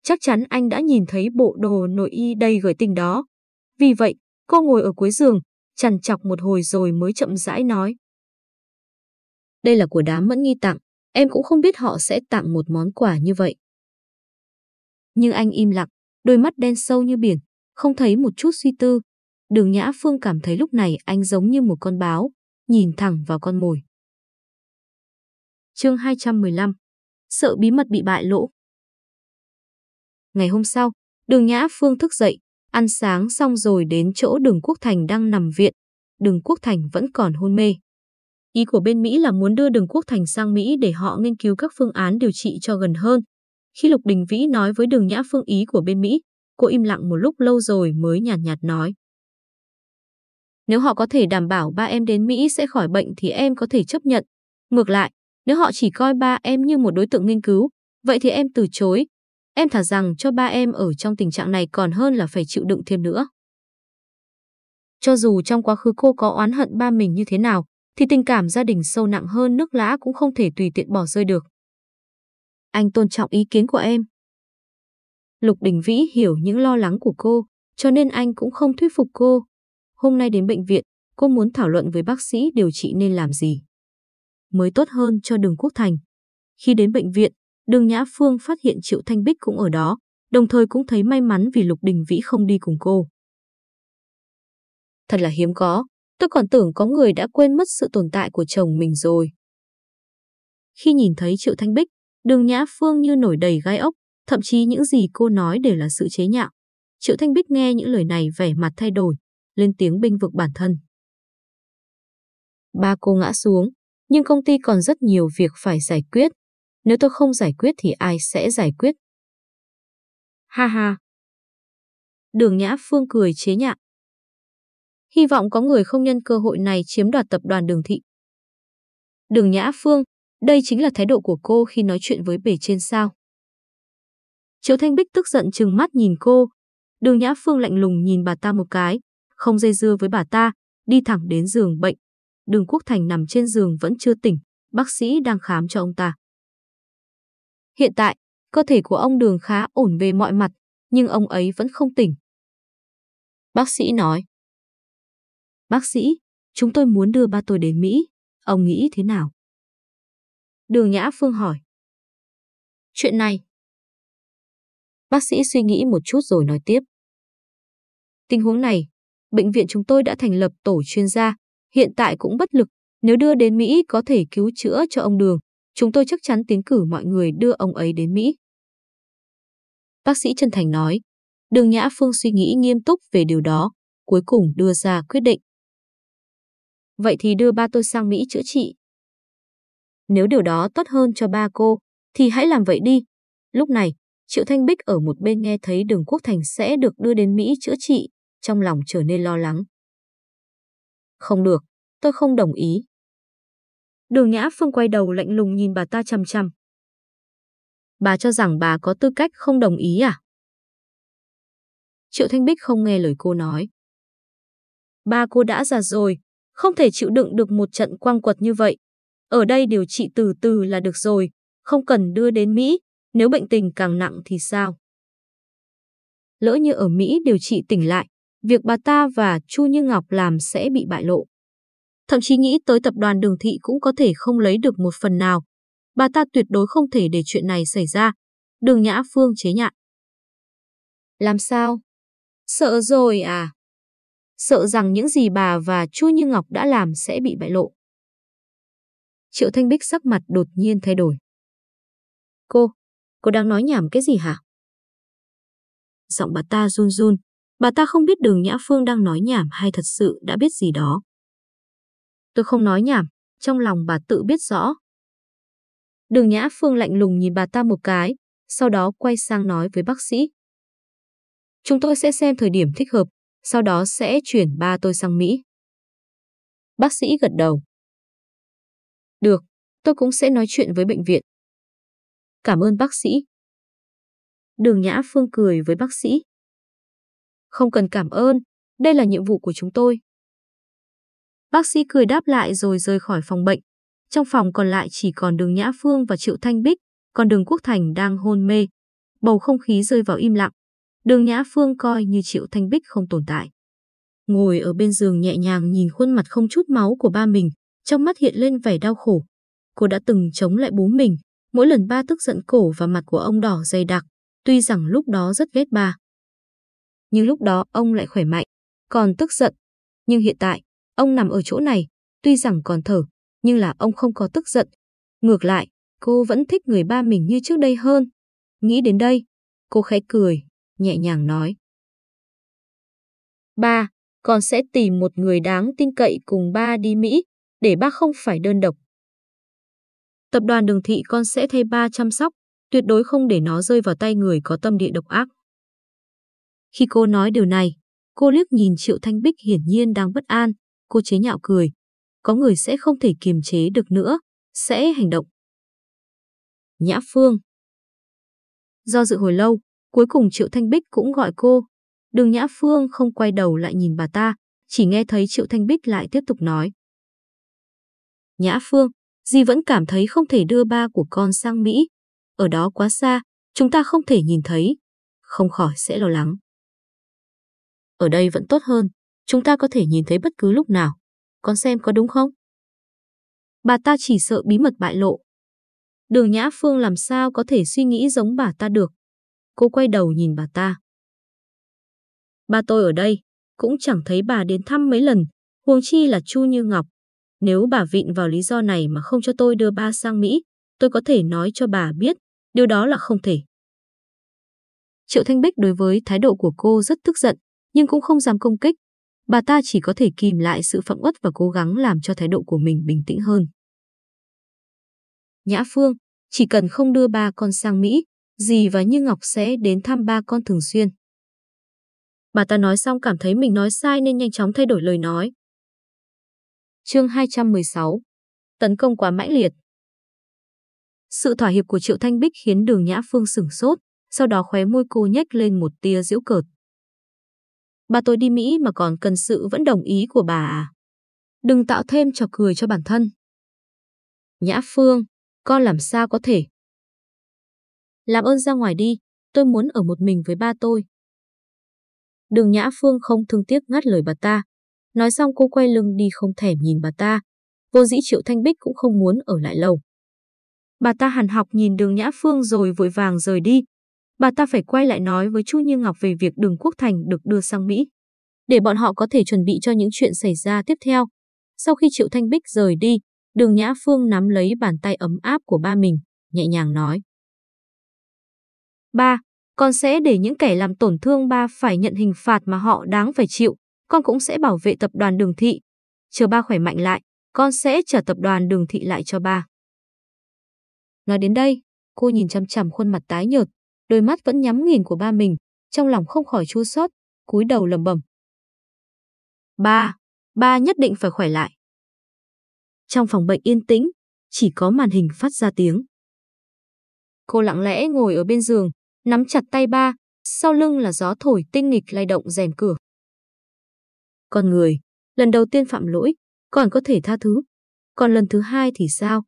Chắc chắn anh đã nhìn thấy bộ đồ nội y đầy gợi tình đó. Vì vậy, cô ngồi ở cuối giường, chằn chọc một hồi rồi mới chậm rãi nói. Đây là của đám mẫn nghi tặng, em cũng không biết họ sẽ tặng một món quà như vậy. Nhưng anh im lặng, đôi mắt đen sâu như biển, không thấy một chút suy tư. Đường Nhã Phương cảm thấy lúc này anh giống như một con báo, nhìn thẳng vào con mồi. Chương 215 Sợ bí mật bị bại lỗ Ngày hôm sau, đường Nhã Phương thức dậy, ăn sáng xong rồi đến chỗ đường Quốc Thành đang nằm viện. Đường Quốc Thành vẫn còn hôn mê. Ý của bên Mỹ là muốn đưa đường Quốc Thành sang Mỹ để họ nghiên cứu các phương án điều trị cho gần hơn. Khi Lục Đình Vĩ nói với đường Nhã Phương ý của bên Mỹ, cô im lặng một lúc lâu rồi mới nhàn nhạt, nhạt nói. Nếu họ có thể đảm bảo ba em đến Mỹ sẽ khỏi bệnh thì em có thể chấp nhận. Ngược lại, nếu họ chỉ coi ba em như một đối tượng nghiên cứu, vậy thì em từ chối. Em thả rằng cho ba em ở trong tình trạng này còn hơn là phải chịu đựng thêm nữa. Cho dù trong quá khứ cô có oán hận ba mình như thế nào, thì tình cảm gia đình sâu nặng hơn nước lã cũng không thể tùy tiện bỏ rơi được. Anh tôn trọng ý kiến của em. Lục Đình Vĩ hiểu những lo lắng của cô, cho nên anh cũng không thuyết phục cô. Hôm nay đến bệnh viện, cô muốn thảo luận với bác sĩ điều trị nên làm gì. Mới tốt hơn cho đường Quốc Thành. Khi đến bệnh viện, đường Nhã Phương phát hiện Triệu Thanh Bích cũng ở đó, đồng thời cũng thấy may mắn vì Lục Đình Vĩ không đi cùng cô. Thật là hiếm có, tôi còn tưởng có người đã quên mất sự tồn tại của chồng mình rồi. Khi nhìn thấy Triệu Thanh Bích, đường Nhã Phương như nổi đầy gai ốc, thậm chí những gì cô nói đều là sự chế nhạo. Triệu Thanh Bích nghe những lời này vẻ mặt thay đổi, lên tiếng binh vực bản thân. Ba cô ngã xuống, nhưng công ty còn rất nhiều việc phải giải quyết. Nếu tôi không giải quyết thì ai sẽ giải quyết? Ha ha. Đường Nhã Phương cười chế nhạo. Hy vọng có người không nhân cơ hội này chiếm đoạt tập đoàn đường thị. Đường Nhã Phương, đây chính là thái độ của cô khi nói chuyện với bể trên sao. Triệu Thanh Bích tức giận trừng mắt nhìn cô. Đường Nhã Phương lạnh lùng nhìn bà ta một cái, không dây dưa với bà ta, đi thẳng đến giường bệnh. Đường Quốc Thành nằm trên giường vẫn chưa tỉnh, bác sĩ đang khám cho ông ta. Hiện tại, cơ thể của ông Đường khá ổn về mọi mặt, nhưng ông ấy vẫn không tỉnh. Bác sĩ nói. Bác sĩ, chúng tôi muốn đưa ba tôi đến Mỹ, ông nghĩ thế nào? Đường Nhã Phương hỏi. Chuyện này. Bác sĩ suy nghĩ một chút rồi nói tiếp. Tình huống này, bệnh viện chúng tôi đã thành lập tổ chuyên gia, hiện tại cũng bất lực. Nếu đưa đến Mỹ có thể cứu chữa cho ông Đường, chúng tôi chắc chắn tiến cử mọi người đưa ông ấy đến Mỹ. Bác sĩ chân thành nói, Đường Nhã Phương suy nghĩ nghiêm túc về điều đó, cuối cùng đưa ra quyết định. Vậy thì đưa ba tôi sang Mỹ chữa trị. Nếu điều đó tốt hơn cho ba cô, thì hãy làm vậy đi. Lúc này, Triệu Thanh Bích ở một bên nghe thấy Đường Quốc Thành sẽ được đưa đến Mỹ chữa trị, trong lòng trở nên lo lắng. Không được, tôi không đồng ý. Đường Nhã Phương quay đầu lạnh lùng nhìn bà ta chằm chằm. Bà cho rằng bà có tư cách không đồng ý à? Triệu Thanh Bích không nghe lời cô nói. Ba cô đã già rồi, không thể chịu đựng được một trận quang quật như vậy. Ở đây điều trị từ từ là được rồi, không cần đưa đến Mỹ, nếu bệnh tình càng nặng thì sao? Lỡ như ở Mỹ điều trị tỉnh lại, việc bà ta và Chu Như Ngọc làm sẽ bị bại lộ. Thậm chí nghĩ tới tập đoàn đường thị cũng có thể không lấy được một phần nào. Bà ta tuyệt đối không thể để chuyện này xảy ra. Đường Nhã Phương chế nhạo. Làm sao? Sợ rồi à? Sợ rằng những gì bà và Chu Như Ngọc đã làm sẽ bị bại lộ. Triệu Thanh Bích sắc mặt đột nhiên thay đổi. Cô, cô đang nói nhảm cái gì hả? Giọng bà ta run run, bà ta không biết đường Nhã Phương đang nói nhảm hay thật sự đã biết gì đó. Tôi không nói nhảm, trong lòng bà tự biết rõ. Đường Nhã Phương lạnh lùng nhìn bà ta một cái, sau đó quay sang nói với bác sĩ. Chúng tôi sẽ xem thời điểm thích hợp, sau đó sẽ chuyển ba tôi sang Mỹ. Bác sĩ gật đầu. Được, tôi cũng sẽ nói chuyện với bệnh viện. Cảm ơn bác sĩ. Đường Nhã Phương cười với bác sĩ. Không cần cảm ơn, đây là nhiệm vụ của chúng tôi. Bác sĩ cười đáp lại rồi rời khỏi phòng bệnh. Trong phòng còn lại chỉ còn đường Nhã Phương và Triệu Thanh Bích, còn đường Quốc Thành đang hôn mê. Bầu không khí rơi vào im lặng. Đường Nhã Phương coi như Triệu Thanh Bích không tồn tại. Ngồi ở bên giường nhẹ nhàng nhìn khuôn mặt không chút máu của ba mình, trong mắt hiện lên vẻ đau khổ. Cô đã từng chống lại bố mình, mỗi lần ba tức giận cổ và mặt của ông đỏ dày đặc, tuy rằng lúc đó rất ghét ba. Nhưng lúc đó ông lại khỏe mạnh, còn tức giận. Nhưng hiện tại, ông nằm ở chỗ này, tuy rằng còn thở, nhưng là ông không có tức giận. Ngược lại, cô vẫn thích người ba mình như trước đây hơn. Nghĩ đến đây, cô khẽ cười, nhẹ nhàng nói. Ba, con sẽ tìm một người đáng tin cậy cùng ba đi Mỹ, để ba không phải đơn độc. Tập đoàn đường thị con sẽ thay ba chăm sóc, tuyệt đối không để nó rơi vào tay người có tâm địa độc ác. Khi cô nói điều này, cô liếc nhìn Triệu Thanh Bích hiển nhiên đang bất an, cô chế nhạo cười. Có người sẽ không thể kiềm chế được nữa, sẽ hành động. Nhã Phương Do dự hồi lâu, cuối cùng Triệu Thanh Bích cũng gọi cô. Đường Nhã Phương không quay đầu lại nhìn bà ta, chỉ nghe thấy Triệu Thanh Bích lại tiếp tục nói. Nhã Phương, dì vẫn cảm thấy không thể đưa ba của con sang Mỹ. Ở đó quá xa, chúng ta không thể nhìn thấy. Không khỏi sẽ lo lắng. Ở đây vẫn tốt hơn, chúng ta có thể nhìn thấy bất cứ lúc nào. Con xem có đúng không? Bà ta chỉ sợ bí mật bại lộ. Đường Nhã Phương làm sao có thể suy nghĩ giống bà ta được. Cô quay đầu nhìn bà ta. Ba tôi ở đây, cũng chẳng thấy bà đến thăm mấy lần, huống chi là Chu Như Ngọc. Nếu bà vịn vào lý do này mà không cho tôi đưa ba sang Mỹ, tôi có thể nói cho bà biết, điều đó là không thể. Triệu Thanh Bích đối với thái độ của cô rất tức giận, nhưng cũng không dám công kích. Bà ta chỉ có thể kìm lại sự phẫn uất và cố gắng làm cho thái độ của mình bình tĩnh hơn. Nhã Phương, chỉ cần không đưa ba con sang Mỹ, dì và Như Ngọc sẽ đến thăm ba con thường xuyên. Bà ta nói xong cảm thấy mình nói sai nên nhanh chóng thay đổi lời nói. Chương 216 Tấn công quá mãnh liệt Sự thỏa hiệp của Triệu Thanh Bích khiến đường Nhã Phương sửng sốt, sau đó khóe môi cô nhếch lên một tia giễu cợt. Bà tôi đi Mỹ mà còn cần sự vẫn đồng ý của bà à? Đừng tạo thêm trò cười cho bản thân. Nhã Phương, con làm sao có thể? Làm ơn ra ngoài đi, tôi muốn ở một mình với ba tôi. Đường Nhã Phương không thương tiếc ngắt lời bà ta. Nói xong cô quay lưng đi không thèm nhìn bà ta. Vô dĩ Triệu Thanh Bích cũng không muốn ở lại lâu. Bà ta hằn học nhìn đường Nhã Phương rồi vội vàng rời đi. Bà ta phải quay lại nói với Chu Như Ngọc về việc đường Quốc Thành được đưa sang Mỹ. Để bọn họ có thể chuẩn bị cho những chuyện xảy ra tiếp theo. Sau khi Triệu Thanh Bích rời đi, đường Nhã Phương nắm lấy bàn tay ấm áp của ba mình, nhẹ nhàng nói. Ba, con sẽ để những kẻ làm tổn thương ba phải nhận hình phạt mà họ đáng phải chịu. Con cũng sẽ bảo vệ tập đoàn đường thị. Chờ ba khỏe mạnh lại, con sẽ trả tập đoàn đường thị lại cho ba. Nói đến đây, cô nhìn chăm chằm khuôn mặt tái nhợt, đôi mắt vẫn nhắm nghiền của ba mình, trong lòng không khỏi chua xót, cúi đầu lầm bầm. Ba, ba nhất định phải khỏe lại. Trong phòng bệnh yên tĩnh, chỉ có màn hình phát ra tiếng. Cô lặng lẽ ngồi ở bên giường, nắm chặt tay ba, sau lưng là gió thổi tinh nghịch lay động rèm cửa. Con người, lần đầu tiên phạm lỗi, còn có thể tha thứ. Còn lần thứ hai thì sao?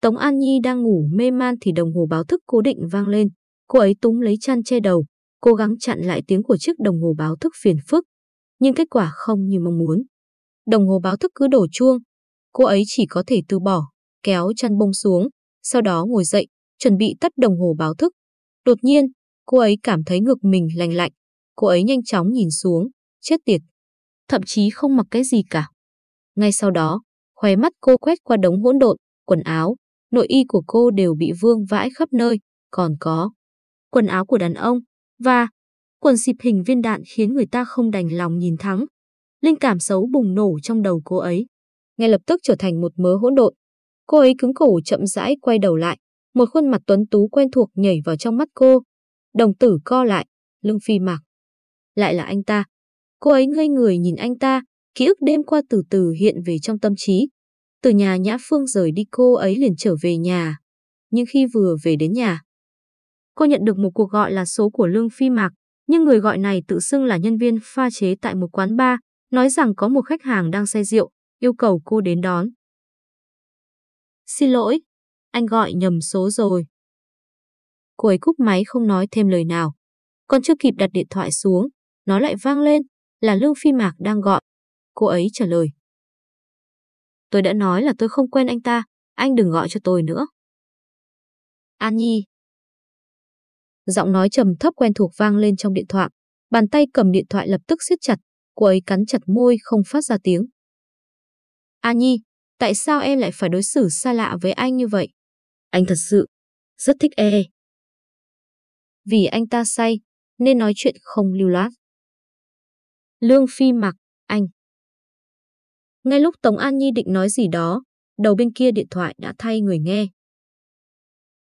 Tống An Nhi đang ngủ mê man thì đồng hồ báo thức cố định vang lên. Cô ấy túm lấy chăn che đầu, cố gắng chặn lại tiếng của chiếc đồng hồ báo thức phiền phức. Nhưng kết quả không như mong muốn. Đồng hồ báo thức cứ đổ chuông. Cô ấy chỉ có thể từ bỏ, kéo chăn bông xuống, sau đó ngồi dậy, chuẩn bị tắt đồng hồ báo thức. Đột nhiên, cô ấy cảm thấy ngực mình lành lạnh. Cô ấy nhanh chóng nhìn xuống, chết tiệt. Thậm chí không mặc cái gì cả. Ngay sau đó, khóe mắt cô quét qua đống hỗn độn, quần áo, nội y của cô đều bị vương vãi khắp nơi, còn có quần áo của đàn ông và quần xịp hình viên đạn khiến người ta không đành lòng nhìn thắng. Linh cảm xấu bùng nổ trong đầu cô ấy, ngay lập tức trở thành một mớ hỗn độn. Cô ấy cứng cổ chậm rãi quay đầu lại, một khuôn mặt tuấn tú quen thuộc nhảy vào trong mắt cô. Đồng tử co lại, lưng phi mạc. Lại là anh ta. Cô ấy ngây người nhìn anh ta, ký ức đêm qua từ từ hiện về trong tâm trí. Từ nhà Nhã Phương rời đi cô ấy liền trở về nhà. Nhưng khi vừa về đến nhà, cô nhận được một cuộc gọi là số của Lương Phi Mạc, nhưng người gọi này tự xưng là nhân viên pha chế tại một quán bar, nói rằng có một khách hàng đang say rượu, yêu cầu cô đến đón. Xin lỗi, anh gọi nhầm số rồi. Cô ấy cúp máy không nói thêm lời nào. Còn chưa kịp đặt điện thoại xuống, nó lại vang lên, là Lương Phi Mạc đang gọi. Cô ấy trả lời. Tôi đã nói là tôi không quen anh ta, anh đừng gọi cho tôi nữa. An Nhi. Giọng nói trầm thấp quen thuộc vang lên trong điện thoại. Bàn tay cầm điện thoại lập tức siết chặt, cô ấy cắn chặt môi không phát ra tiếng. An Nhi, tại sao em lại phải đối xử xa lạ với anh như vậy? Anh thật sự rất thích e. Vì anh ta say, nên nói chuyện không lưu loát. Lương Phi mặc, anh. Ngay lúc Tống An Nhi định nói gì đó, đầu bên kia điện thoại đã thay người nghe.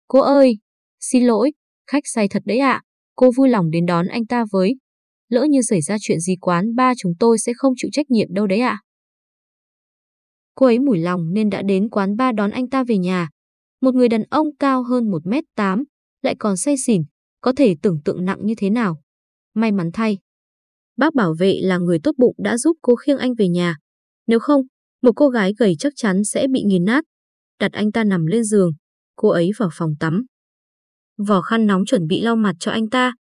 Cô ơi, xin lỗi, khách say thật đấy ạ, cô vui lòng đến đón anh ta với. Lỡ như xảy ra chuyện gì quán ba chúng tôi sẽ không chịu trách nhiệm đâu đấy ạ. Cô ấy mủi lòng nên đã đến quán ba đón anh ta về nhà, một người đàn ông cao hơn 1m8, lại còn say xỉn, có thể tưởng tượng nặng như thế nào. May mắn thay. Bác bảo vệ là người tốt bụng đã giúp cô khiêng anh về nhà. Nếu không, một cô gái gầy chắc chắn sẽ bị nghiền nát. Đặt anh ta nằm lên giường, cô ấy vào phòng tắm. Vỏ khăn nóng chuẩn bị lau mặt cho anh ta,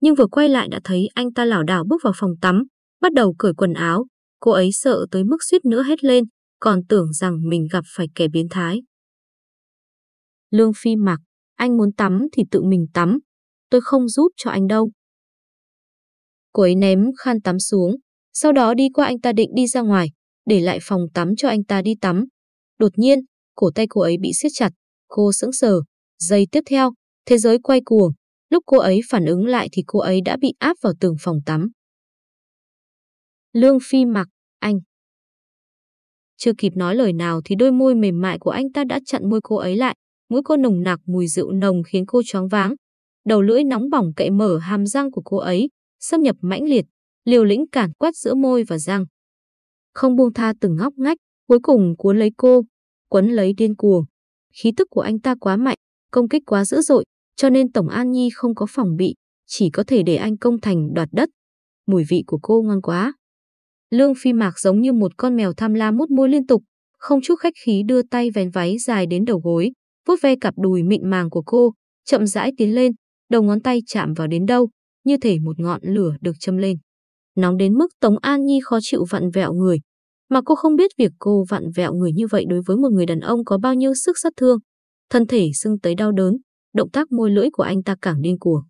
nhưng vừa quay lại đã thấy anh ta lảo đảo bước vào phòng tắm, bắt đầu cởi quần áo. Cô ấy sợ tới mức suýt nữa hết lên, còn tưởng rằng mình gặp phải kẻ biến thái. Lương Phi mặc, anh muốn tắm thì tự mình tắm, tôi không giúp cho anh đâu. Cô ấy ném khăn tắm xuống, sau đó đi qua anh ta định đi ra ngoài, để lại phòng tắm cho anh ta đi tắm. Đột nhiên, cổ tay cô ấy bị siết chặt, cô sững sờ. Giây tiếp theo, thế giới quay cuồng. Lúc cô ấy phản ứng lại thì cô ấy đã bị áp vào tường phòng tắm. Lương Phi mặc, anh. Chưa kịp nói lời nào thì đôi môi mềm mại của anh ta đã chặn môi cô ấy lại. Mũi cô nồng nặc mùi rượu nồng khiến cô choáng váng. Đầu lưỡi nóng bỏng cậy mở hàm răng của cô ấy, xâm nhập mãnh liệt, liều lĩnh cản quét giữa môi và răng. Không buông tha từng ngóc ngách, cuối cùng cuốn lấy cô, quấn lấy điên cuồng. Khí tức của anh ta quá mạnh, công kích quá dữ dội, cho nên Tổng An Nhi không có phòng bị, chỉ có thể để anh công thành đoạt đất. Mùi vị của cô ngon quá. Lương Phi Mạc giống như một con mèo tham lam mút môi liên tục, không chút khách khí đưa tay vén váy dài đến đầu gối, vuốt ve cặp đùi mịn màng của cô, chậm rãi tiến lên, đầu ngón tay chạm vào đến đâu, như thể một ngọn lửa được châm lên. Nóng đến mức Tống An Nhi khó chịu vặn vẹo người, mà cô không biết việc cô vặn vẹo người như vậy đối với một người đàn ông có bao nhiêu sức sát thương. Thân thể sưng tới đau đớn, động tác môi lưỡi của anh ta càng điên cuồng.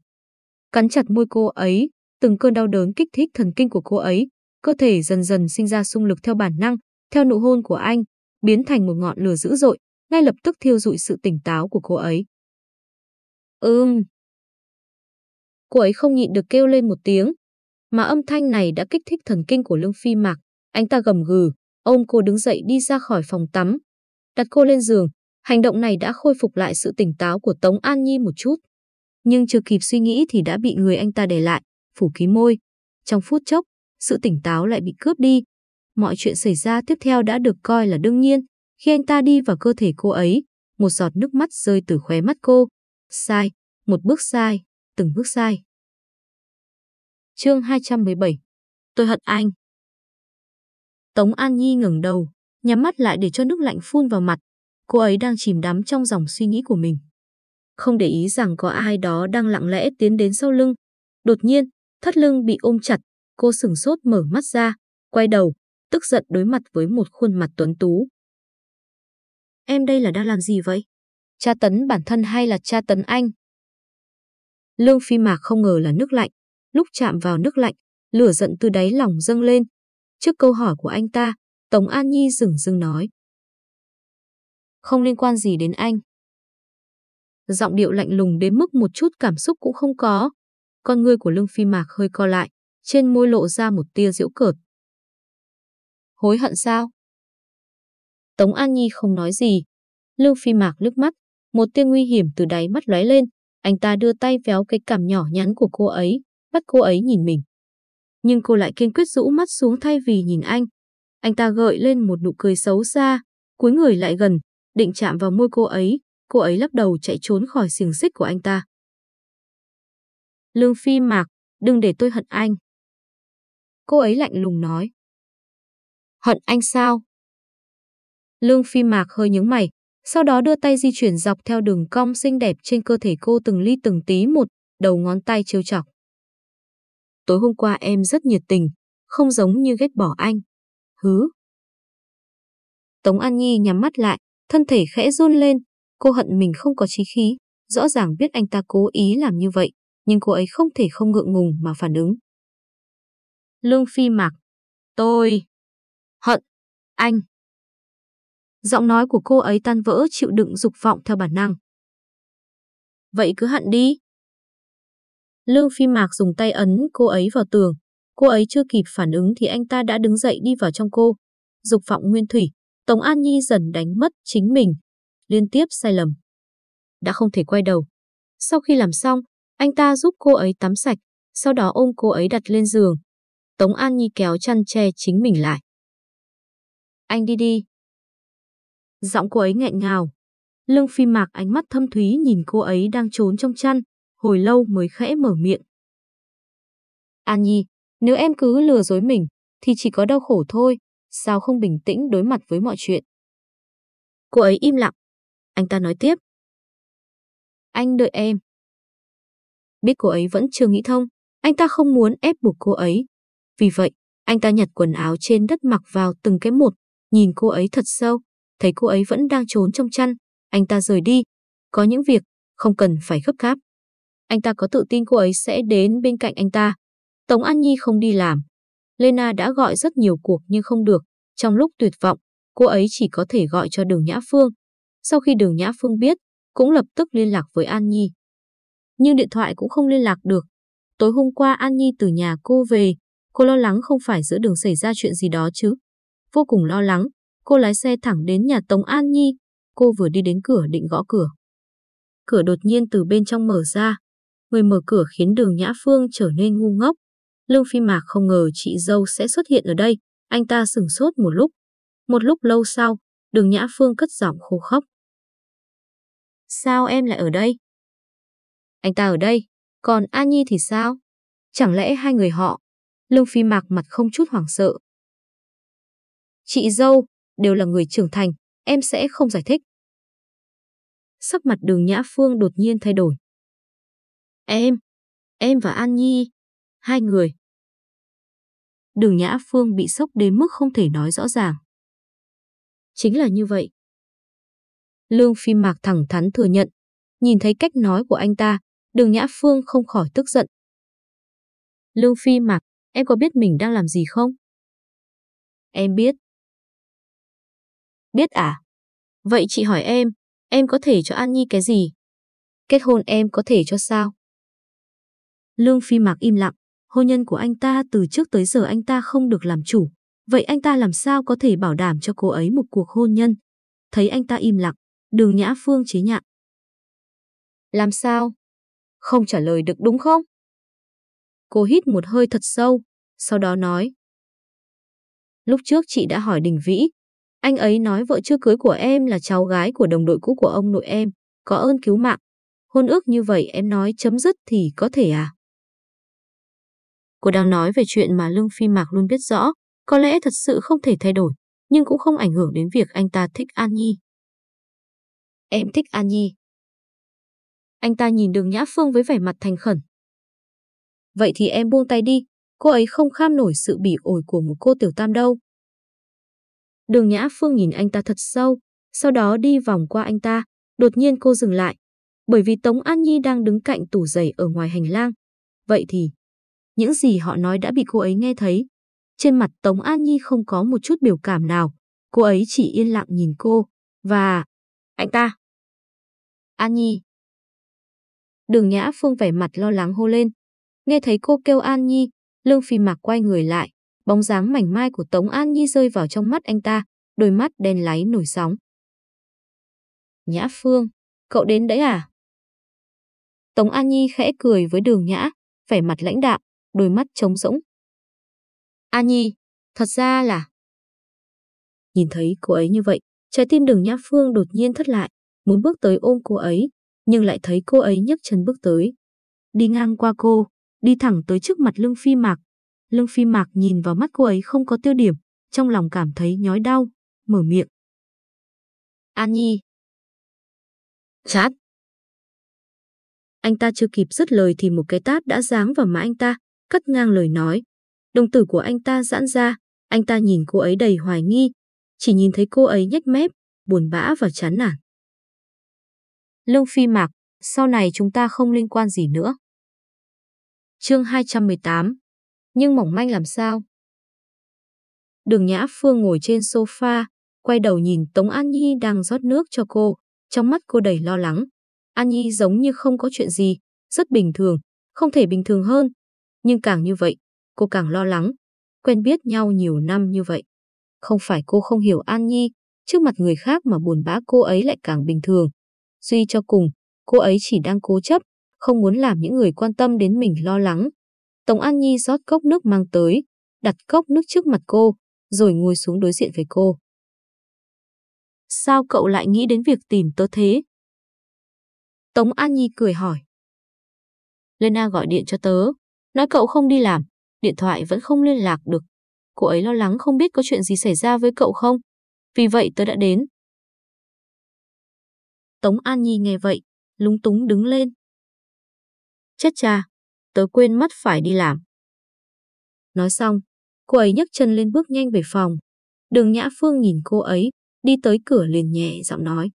Cắn chặt môi cô ấy, từng cơn đau đớn kích thích thần kinh của cô ấy, cơ thể dần dần sinh ra xung lực theo bản năng, theo nụ hôn của anh, biến thành một ngọn lửa dữ dội, ngay lập tức thiêu dụi sự tỉnh táo của cô ấy. Ừm. Cô ấy không nhịn được kêu lên một tiếng, mà âm thanh này đã kích thích thần kinh của Lương Phi Mạc. Anh ta gầm gừ, ôm cô đứng dậy đi ra khỏi phòng tắm, đặt cô lên giường. Hành động này đã khôi phục lại sự tỉnh táo của Tống An Nhi một chút. Nhưng chưa kịp suy nghĩ thì đã bị người anh ta để lại, phủ ký môi. Trong phút chốc, sự tỉnh táo lại bị cướp đi. Mọi chuyện xảy ra tiếp theo đã được coi là đương nhiên. Khi anh ta đi vào cơ thể cô ấy, một giọt nước mắt rơi từ khóe mắt cô. Sai, một bước sai, từng bước sai. Chương 217 Tôi hận anh. Tống An Nhi ngẩng đầu, nhắm mắt lại để cho nước lạnh phun vào mặt. Cô ấy đang chìm đắm trong dòng suy nghĩ của mình. Không để ý rằng có ai đó đang lặng lẽ tiến đến sau lưng. Đột nhiên, thắt lưng bị ôm chặt, cô sửng sốt mở mắt ra, quay đầu, tức giận đối mặt với một khuôn mặt tuấn tú. Em đây là đang làm gì vậy? Tra tấn bản thân hay là tra tấn anh? Lương Phi Mạc không ngờ là nước lạnh. Lúc chạm vào nước lạnh, lửa giận từ đáy lòng dâng lên. Trước câu hỏi của anh ta, Tống An Nhi dừng dưng nói. Không liên quan gì đến anh. Giọng điệu lạnh lùng đến mức một chút cảm xúc cũng không có. Con ngươi của Lương Phi Mạc hơi co lại, trên môi lộ ra một tia giễu cợt. Hối hận sao? Tống An Nhi không nói gì. Lương Phi Mạc nước mắt, một tia nguy hiểm từ đáy mắt lóe lên. Anh ta đưa tay véo cái cằm nhỏ nhắn của cô ấy, bắt cô ấy nhìn mình. Nhưng cô lại kiên quyết rũ mắt xuống thay vì nhìn anh. Anh ta gợi lên một nụ cười xấu xa, cúi người lại gần, định chạm vào môi cô ấy, cô ấy lắc đầu chạy trốn khỏi xiềng xích của anh ta. Lương Phi Mạc, đừng để tôi hận anh. Cô ấy lạnh lùng nói. Hận anh sao? Lương Phi Mạc hơi nhướng mày, sau đó đưa tay di chuyển dọc theo đường cong xinh đẹp trên cơ thể cô từng ly từng tí một, đầu ngón tay trêu chọc. Tối hôm qua em rất nhiệt tình, không giống như ghét bỏ anh. Hứ. Tống An Nhi nhắm mắt lại, thân thể khẽ run lên, cô hận mình không có trí khí, rõ ràng biết anh ta cố ý làm như vậy, nhưng cô ấy không thể không ngượng ngùng mà phản ứng. Lương Phi Mạc, tôi hận anh. Giọng nói của cô ấy tan vỡ chịu đựng dục vọng theo bản năng. Vậy cứ hận đi. Lương Phi Mạc dùng tay ấn cô ấy vào tường. Cô ấy chưa kịp phản ứng thì anh ta đã đứng dậy đi vào trong cô. Dục vọng nguyên thủy, Tống An Nhi dần đánh mất chính mình. Liên tiếp sai lầm. Đã không thể quay đầu. Sau khi làm xong, anh ta giúp cô ấy tắm sạch, sau đó ôm cô ấy đặt lên giường. Tống An Nhi kéo chăn che chính mình lại. Anh đi đi. Giọng cô ấy nghẹn ngào. Lương Phi Mạc ánh mắt thâm thúy nhìn cô ấy đang trốn trong chăn, hồi lâu mới khẽ mở miệng. An Nhi, nếu em cứ lừa dối mình, thì chỉ có đau khổ thôi, sao không bình tĩnh đối mặt với mọi chuyện. Cô ấy im lặng. Anh ta nói tiếp. Anh đợi em. Biết cô ấy vẫn chưa nghĩ thông, anh ta không muốn ép buộc cô ấy. Vì vậy, anh ta nhặt quần áo trên đất mặc vào từng cái một, nhìn cô ấy thật sâu, thấy cô ấy vẫn đang trốn trong chăn, anh ta rời đi. Có những việc, không cần phải gấp gáp. Anh ta có tự tin cô ấy sẽ đến bên cạnh anh ta. Tống An Nhi không đi làm. Lena đã gọi rất nhiều cuộc nhưng không được. Trong lúc tuyệt vọng, cô ấy chỉ có thể gọi cho đường Nhã Phương. Sau khi đường Nhã Phương biết, cũng lập tức liên lạc với An Nhi. Nhưng điện thoại cũng không liên lạc được. Tối hôm qua An Nhi từ nhà cô về, cô lo lắng không phải giữa đường xảy ra chuyện gì đó chứ. Vô cùng lo lắng, cô lái xe thẳng đến nhà Tống An Nhi. Cô vừa đi đến cửa định gõ cửa. Cửa đột nhiên từ bên trong mở ra. Người mở cửa khiến đường Nhã Phương trở nên ngu ngốc. Lương Phi Mạc không ngờ chị dâu sẽ xuất hiện ở đây. Anh ta sửng sốt một lúc. Một lúc lâu sau, đường Nhã Phương cất giọng khô khóc. Sao em lại ở đây? Anh ta ở đây, còn An Nhi thì sao? Chẳng lẽ hai người họ? Lương Phi Mạc mặt không chút hoảng sợ. Chị dâu, đều là người trưởng thành, em sẽ không giải thích. Sắc mặt đường Nhã Phương đột nhiên thay đổi. Em, em và An Nhi, hai người. Đường Nhã Phương bị sốc đến mức không thể nói rõ ràng. Chính là như vậy. Lương Phi Mạc thẳng thắn thừa nhận, nhìn thấy cách nói của anh ta, đường Nhã Phương không khỏi tức giận. Lương Phi Mạc, em có biết mình đang làm gì không? Em biết. Biết à? Vậy chị hỏi em, em có thể cho An Nhi cái gì? Kết hôn em có thể cho sao? Lương Phi Mạc im lặng, hôn nhân của anh ta từ trước tới giờ anh ta không được làm chủ. Vậy anh ta làm sao có thể bảo đảm cho cô ấy một cuộc hôn nhân? Thấy anh ta im lặng, đường Nhã Phương chế nhạo. Làm sao? Không trả lời được đúng không? Cô hít một hơi thật sâu, sau đó nói. Lúc trước chị đã hỏi Đình Vĩ, anh ấy nói vợ chưa cưới của em là cháu gái của đồng đội cũ của ông nội em, có ơn cứu mạng. Hôn ước như vậy em nói chấm dứt thì có thể à? Cô đang nói về chuyện mà Lương Phi Mạc luôn biết rõ, có lẽ thật sự không thể thay đổi, nhưng cũng không ảnh hưởng đến việc anh ta thích An Nhi. Em thích An Nhi. Anh ta nhìn đường Nhã Phương với vẻ mặt thành khẩn. Vậy thì em buông tay đi, cô ấy không kham nổi sự bỉ ổi của một cô tiểu tam đâu. Đường Nhã Phương nhìn anh ta thật sâu, sau đó đi vòng qua anh ta, đột nhiên cô dừng lại, bởi vì Tống An Nhi đang đứng cạnh tủ giày ở ngoài hành lang. Vậy thì, những gì họ nói đã bị cô ấy nghe thấy. Trên mặt Tống An Nhi không có một chút biểu cảm nào, cô ấy chỉ yên lặng nhìn cô, và... Anh ta! An Nhi! Đường Nhã Phương vẻ mặt lo lắng hô lên. Nghe thấy cô kêu An Nhi, Lương Phi Mạc quay người lại, bóng dáng mảnh mai của Tống An Nhi rơi vào trong mắt anh ta, đôi mắt đen láy nổi sóng. Nhã Phương, cậu đến đấy à? Tống An Nhi khẽ cười với đường Nhã, vẻ mặt lãnh đạm, đôi mắt trống rỗng. An Nhi, thật ra là... Nhìn thấy cô ấy như vậy, trái tim đường Nhã Phương đột nhiên thất lại, muốn bước tới ôm cô ấy, nhưng lại thấy cô ấy nhấc chân bước tới. Đi ngang qua cô, đi thẳng tới trước mặt Lương Phi Mạc. Lương Phi Mạc nhìn vào mắt cô ấy không có tiêu điểm, trong lòng cảm thấy nhói đau, mở miệng. An Nhi. Chát. Anh ta chưa kịp dứt lời thì một cái tát đã giáng vào má anh ta, cắt ngang lời nói. Đồng tử của anh ta giãn ra, anh ta nhìn cô ấy đầy hoài nghi, chỉ nhìn thấy cô ấy nhếch mép, buồn bã và chán nản. Lương Phi Mạc, sau này chúng ta không liên quan gì nữa. Chương 218 Nhưng mỏng manh làm sao? Đường Nhã Phương ngồi trên sofa, quay đầu nhìn Tống An Nhi đang rót nước cho cô, trong mắt cô đầy lo lắng. An Nhi giống như không có chuyện gì, rất bình thường, không thể bình thường hơn. Nhưng càng như vậy, cô càng lo lắng. Quen biết nhau nhiều năm như vậy. Không phải cô không hiểu An Nhi, trước mặt người khác mà buồn bã cô ấy lại càng bình thường. Suy cho cùng, cô ấy chỉ đang cố chấp, không muốn làm những người quan tâm đến mình lo lắng. Tổng An Nhi rót cốc nước mang tới, đặt cốc nước trước mặt cô, rồi ngồi xuống đối diện với cô. Sao cậu lại nghĩ đến việc tìm tớ thế? Tống An Nhi cười hỏi. Lena gọi điện cho tớ, nói cậu không đi làm, điện thoại vẫn không liên lạc được. Cô ấy lo lắng không biết có chuyện gì xảy ra với cậu không. Vì vậy tớ đã đến. Tống An Nhi nghe vậy, lúng túng đứng lên. Chết cha, tớ quên mất phải đi làm. Nói xong, cô ấy nhấc chân lên bước nhanh về phòng. Đường Nhã Phương nhìn cô ấy, đi tới cửa liền nhẹ giọng nói.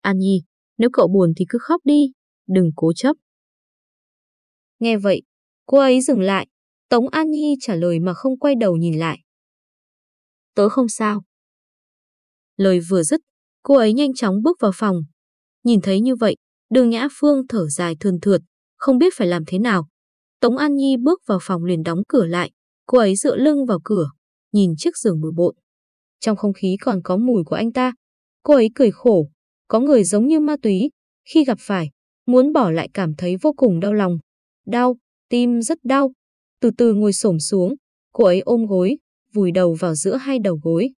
An Nhi, nếu cậu buồn thì cứ khóc đi, đừng cố chấp. Nghe vậy, cô ấy dừng lại. Tống An Nhi trả lời mà không quay đầu nhìn lại. Tớ không sao. Lời vừa dứt, cô ấy nhanh chóng bước vào phòng. Nhìn thấy như vậy, đường Nhã Phương thở dài thườn thượt, không biết phải làm thế nào. Tống An Nhi bước vào phòng liền đóng cửa lại, cô ấy dựa lưng vào cửa, nhìn chiếc giường bừa bộn. Trong không khí còn có mùi của anh ta. Cô ấy cười khổ, có người giống như ma túy, khi gặp phải, muốn bỏ lại cảm thấy vô cùng đau lòng. Đau, tim rất đau. Từ từ ngồi xổm xuống, cô ấy ôm gối, vùi đầu vào giữa hai đầu gối.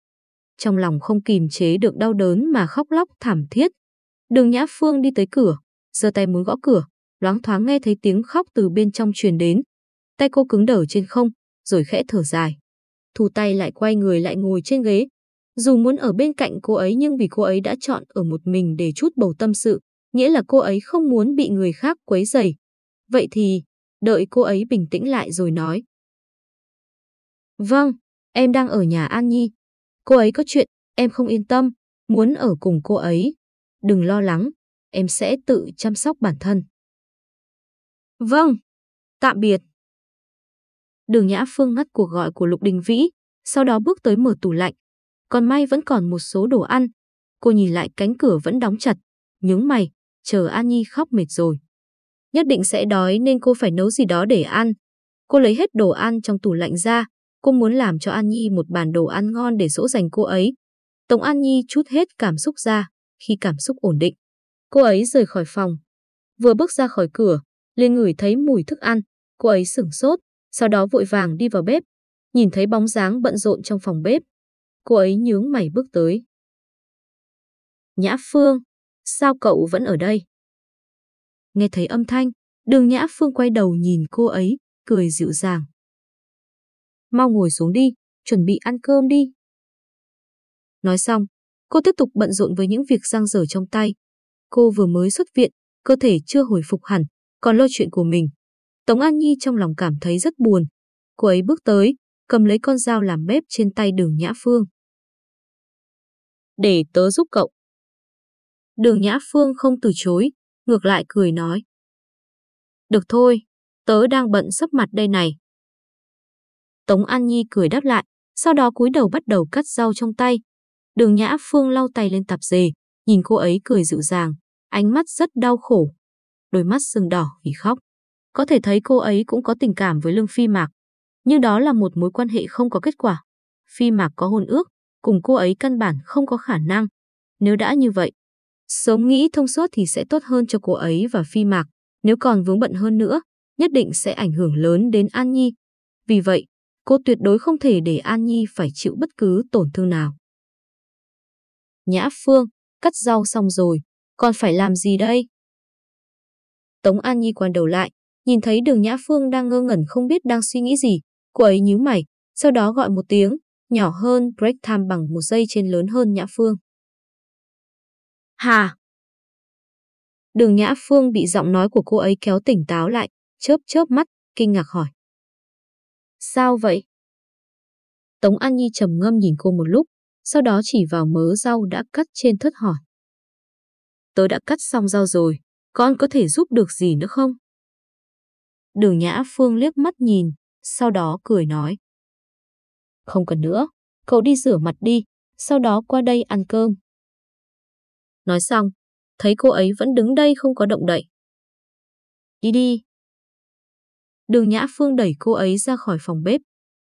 Trong lòng không kìm chế được đau đớn mà khóc lóc thảm thiết. Đường Nhã Phương đi tới cửa, giơ tay muốn gõ cửa, loáng thoáng nghe thấy tiếng khóc từ bên trong truyền đến. Tay cô cứng đờ trên không, rồi khẽ thở dài. Thu tay lại quay người lại ngồi trên ghế. Dù muốn ở bên cạnh cô ấy nhưng vì cô ấy đã chọn ở một mình để chút bầu tâm sự, nghĩa là cô ấy không muốn bị người khác quấy rầy. Vậy thì, đợi cô ấy bình tĩnh lại rồi nói. Vâng, em đang ở nhà An Nhi. Cô ấy có chuyện, em không yên tâm, muốn ở cùng cô ấy. Đừng lo lắng, em sẽ tự chăm sóc bản thân. Vâng, tạm biệt. Đường Nhã Phương ngắt cuộc gọi của Lục Đình Vĩ, sau đó bước tới mở tủ lạnh. Còn may vẫn còn một số đồ ăn. Cô nhìn lại cánh cửa vẫn đóng chặt, nhướng mày, chờ An Nhi khóc mệt rồi. Nhất định sẽ đói nên cô phải nấu gì đó để ăn. Cô lấy hết đồ ăn trong tủ lạnh ra, cô muốn làm cho An Nhi một bàn đồ ăn ngon để dỗ dành cô ấy. Tống An Nhi chút hết cảm xúc ra, khi cảm xúc ổn định. Cô ấy rời khỏi phòng. Vừa bước ra khỏi cửa, liền ngửi thấy mùi thức ăn, cô ấy sửng sốt, sau đó vội vàng đi vào bếp, nhìn thấy bóng dáng bận rộn trong phòng bếp. Cô ấy nhướng mày bước tới. Nhã Phương, sao cậu vẫn ở đây? Nghe thấy âm thanh, đường Nhã Phương quay đầu nhìn cô ấy, cười dịu dàng. Mau ngồi xuống đi, chuẩn bị ăn cơm đi. Nói xong, cô tiếp tục bận rộn với những việc giang dở trong tay. Cô vừa mới xuất viện, cơ thể chưa hồi phục hẳn, còn lo chuyện của mình. Tống An Nhi trong lòng cảm thấy rất buồn. Cô ấy bước tới, cầm lấy con dao làm bếp trên tay đường Nhã Phương. Để tớ giúp cậu. Đường Nhã Phương không từ chối, ngược lại cười nói. Được thôi, tớ đang bận sắp mặt đây này. Tống An Nhi cười đáp lại, sau đó cúi đầu bắt đầu cắt rau trong tay. Đường Nhã Phương lau tay lên tạp dề, nhìn cô ấy cười dịu dàng, ánh mắt rất đau khổ. Đôi mắt sưng đỏ vì khóc. Có thể thấy cô ấy cũng có tình cảm với Lương Phi Mạc. Nhưng đó là một mối quan hệ không có kết quả. Phi Mạc có hôn ước, cùng cô ấy căn bản không có khả năng. Nếu đã như vậy, sớm nghĩ thông suốt thì sẽ tốt hơn cho cô ấy và Phi Mạc. Nếu còn vướng bận hơn nữa, nhất định sẽ ảnh hưởng lớn đến An Nhi. Vì vậy, cô tuyệt đối không thể để An Nhi phải chịu bất cứ tổn thương nào. Nhã Phương, cắt rau xong rồi, còn phải làm gì đây? Tống An Nhi quay đầu lại, nhìn thấy đường Nhã Phương đang ngơ ngẩn không biết đang suy nghĩ gì. Cô ấy nhíu mày, sau đó gọi một tiếng, nhỏ hơn break time bằng một giây trên lớn hơn Nhã Phương. Hà! Đường Nhã Phương bị giọng nói của cô ấy kéo tỉnh táo lại, chớp chớp mắt, kinh ngạc hỏi. Sao vậy? Tống An Nhi trầm ngâm nhìn cô một lúc, sau đó chỉ vào mớ rau đã cắt trên thất hỏi. Tớ đã cắt xong rau rồi, con có thể giúp được gì nữa không? Đường Nhã Phương liếc mắt nhìn, sau đó cười nói. Không cần nữa, cậu đi rửa mặt đi, sau đó qua đây ăn cơm. Nói xong, thấy cô ấy vẫn đứng đây không có động đậy. Đi đi. Đường Nhã Phương đẩy cô ấy ra khỏi phòng bếp.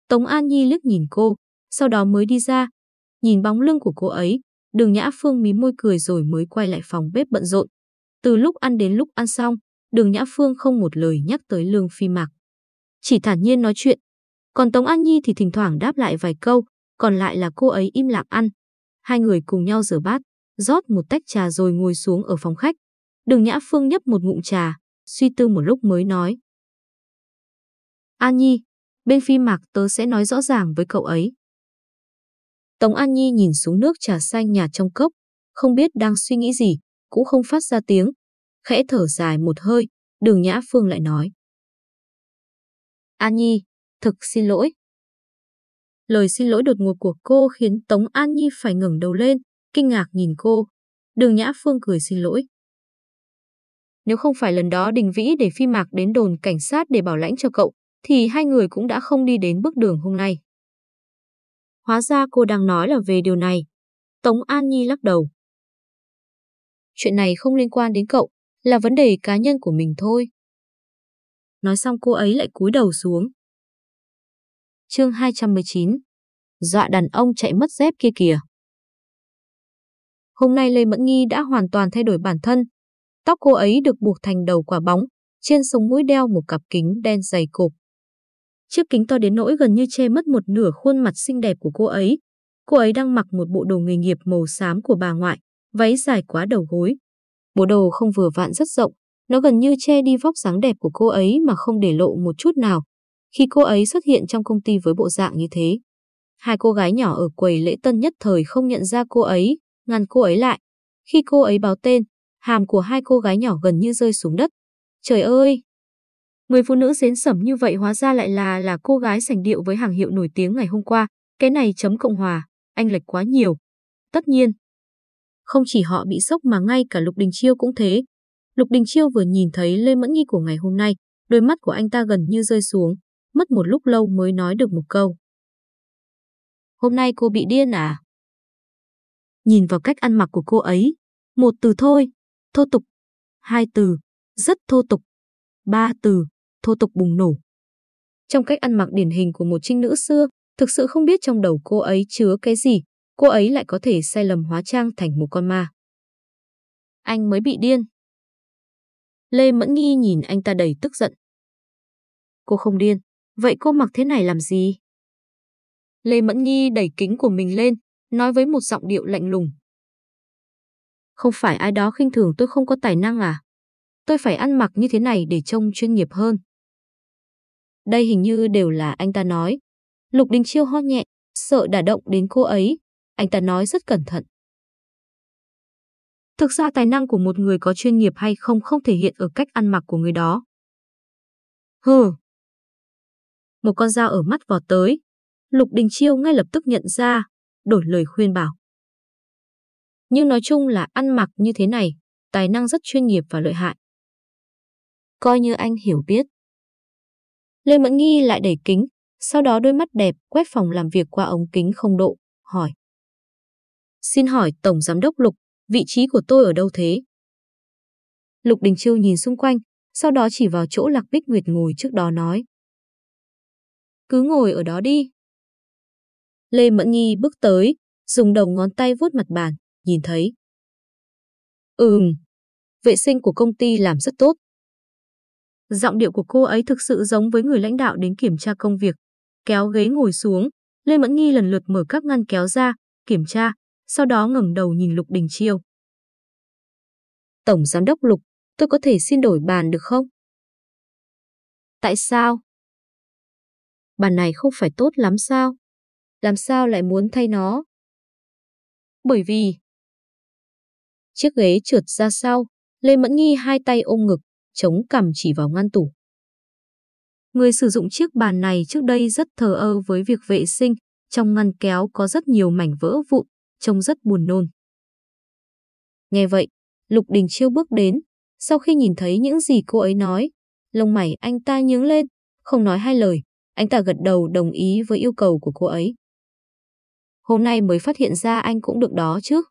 Tống An Nhi liếc nhìn cô, sau đó mới đi ra. Nhìn bóng lưng của cô ấy, đường Nhã Phương mí môi cười rồi mới quay lại phòng bếp bận rộn. Từ lúc ăn đến lúc ăn xong, đường Nhã Phương không một lời nhắc tới Lương Phi Mạc. Chỉ thản nhiên nói chuyện. Còn Tống An Nhi thì thỉnh thoảng đáp lại vài câu, còn lại là cô ấy im lặng ăn. Hai người cùng nhau rửa bát, rót một tách trà rồi ngồi xuống ở phòng khách. Đường Nhã Phương nhấp một ngụm trà, suy tư một lúc mới nói. An Nhi, bên Phi Mạc tớ sẽ nói rõ ràng với cậu ấy. Tống An Nhi nhìn xuống nước trà xanh nhạt trong cốc, không biết đang suy nghĩ gì, cũng không phát ra tiếng. Khẽ thở dài một hơi, đường Nhã Phương lại nói. An Nhi, thực xin lỗi. Lời xin lỗi đột ngột của cô khiến Tống An Nhi phải ngẩng đầu lên, kinh ngạc nhìn cô. Đường Nhã Phương cười xin lỗi. Nếu không phải lần đó Đình Vĩ để phi mạc đến đồn cảnh sát để bảo lãnh cho cậu, thì hai người cũng đã không đi đến bước đường hôm nay. Hóa ra cô đang nói là về điều này. Tống An Nhi lắc đầu. Chuyện này không liên quan đến cậu, là vấn đề cá nhân của mình thôi. Nói xong cô ấy lại cúi đầu xuống. Chương 219 Dọa đàn ông chạy mất dép kia kìa. Hôm nay Lê Mẫn Nghi đã hoàn toàn thay đổi bản thân. Tóc cô ấy được buộc thành đầu quả bóng, trên sống mũi đeo một cặp kính đen dày cộp. Chiếc kính to đến nỗi gần như che mất một nửa khuôn mặt xinh đẹp của cô ấy. Cô ấy đang mặc một bộ đồ nghề nghiệp màu xám của bà ngoại, váy dài quá đầu gối. Bộ đồ không vừa vặn rất rộng, nó gần như che đi vóc dáng đẹp của cô ấy mà không để lộ một chút nào. Khi cô ấy xuất hiện trong công ty với bộ dạng như thế, hai cô gái nhỏ ở quầy lễ tân nhất thời không nhận ra cô ấy, ngăn cô ấy lại. Khi cô ấy báo tên, hàm của hai cô gái nhỏ gần như rơi xuống đất. Trời ơi! Người phụ nữ xến sẩm như vậy hóa ra lại là là cô gái sành điệu với hàng hiệu nổi tiếng ngày hôm qua. Cái này chấm Cộng Hòa, anh lệch quá nhiều. Tất nhiên, không chỉ họ bị sốc mà ngay cả Lục Đình Chiêu cũng thế. Lục Đình Chiêu vừa nhìn thấy Lê Mẫn Nghi của ngày hôm nay, đôi mắt của anh ta gần như rơi xuống, mất một lúc lâu mới nói được một câu. Hôm nay cô bị điên à? Nhìn vào cách ăn mặc của cô ấy, một từ thôi, thô tục. Hai từ, rất thô tục. Ba từ, thô tục bùng nổ. Trong cách ăn mặc điển hình của một trinh nữ xưa, thực sự không biết trong đầu cô ấy chứa cái gì, cô ấy lại có thể sai lầm hóa trang thành một con ma. Anh mới bị điên. Lê Mẫn Nghi nhìn anh ta đầy tức giận. Cô không điên, vậy cô mặc thế này làm gì? Lê Mẫn Nghi đẩy kính của mình lên, nói với một giọng điệu lạnh lùng. Không phải ai đó khinh thường tôi không có tài năng à? Tôi phải ăn mặc như thế này để trông chuyên nghiệp hơn. Đây hình như đều là anh ta nói. Lục Đình Chiêu ho nhẹ, sợ đả động đến cô ấy. Anh ta nói rất cẩn thận. Thực ra tài năng của một người có chuyên nghiệp hay không không thể hiện ở cách ăn mặc của người đó. Hừ. Một con dao ở mắt vọt tới. Lục Đình Chiêu ngay lập tức nhận ra, đổi lời khuyên bảo. Nhưng nói chung là ăn mặc như thế này, tài năng rất chuyên nghiệp và lợi hại. Coi như anh hiểu biết. Lê Mẫn Nghi lại đẩy kính, sau đó đôi mắt đẹp quét phòng làm việc qua ống kính không độ, hỏi. Xin hỏi Tổng Giám đốc Lục, vị trí của tôi ở đâu thế? Lục Đình Chiêu nhìn xung quanh, sau đó chỉ vào chỗ Lạc Bích Nguyệt ngồi trước đó nói. Cứ ngồi ở đó đi. Lê Mẫn Nghi bước tới, dùng đầu ngón tay vuốt mặt bàn, nhìn thấy. Ừm, vệ sinh của công ty làm rất tốt. Giọng điệu của cô ấy thực sự giống với người lãnh đạo đến kiểm tra công việc. Kéo ghế ngồi xuống, Lê Mẫn Nghi lần lượt mở các ngăn kéo ra, kiểm tra, sau đó ngẩng đầu nhìn Lục Đình Chiêu. Tổng Giám đốc Lục, tôi có thể xin đổi bàn được không? Tại sao? Bàn này không phải tốt lắm sao? Làm sao lại muốn thay nó? Bởi vì... Chiếc ghế trượt ra sau, Lê Mẫn Nghi hai tay ôm ngực, chống cằm chỉ vào ngăn tủ. Người sử dụng chiếc bàn này trước đây rất thờ ơ với việc vệ sinh, trong ngăn kéo có rất nhiều mảnh vỡ vụn, trông rất buồn nôn. Nghe vậy, Lục Đình Chiêu bước đến, sau khi nhìn thấy những gì cô ấy nói, lông mày anh ta nhướng lên, không nói hai lời, anh ta gật đầu đồng ý với yêu cầu của cô ấy. Hôm nay mới phát hiện ra anh cũng được đó chứ.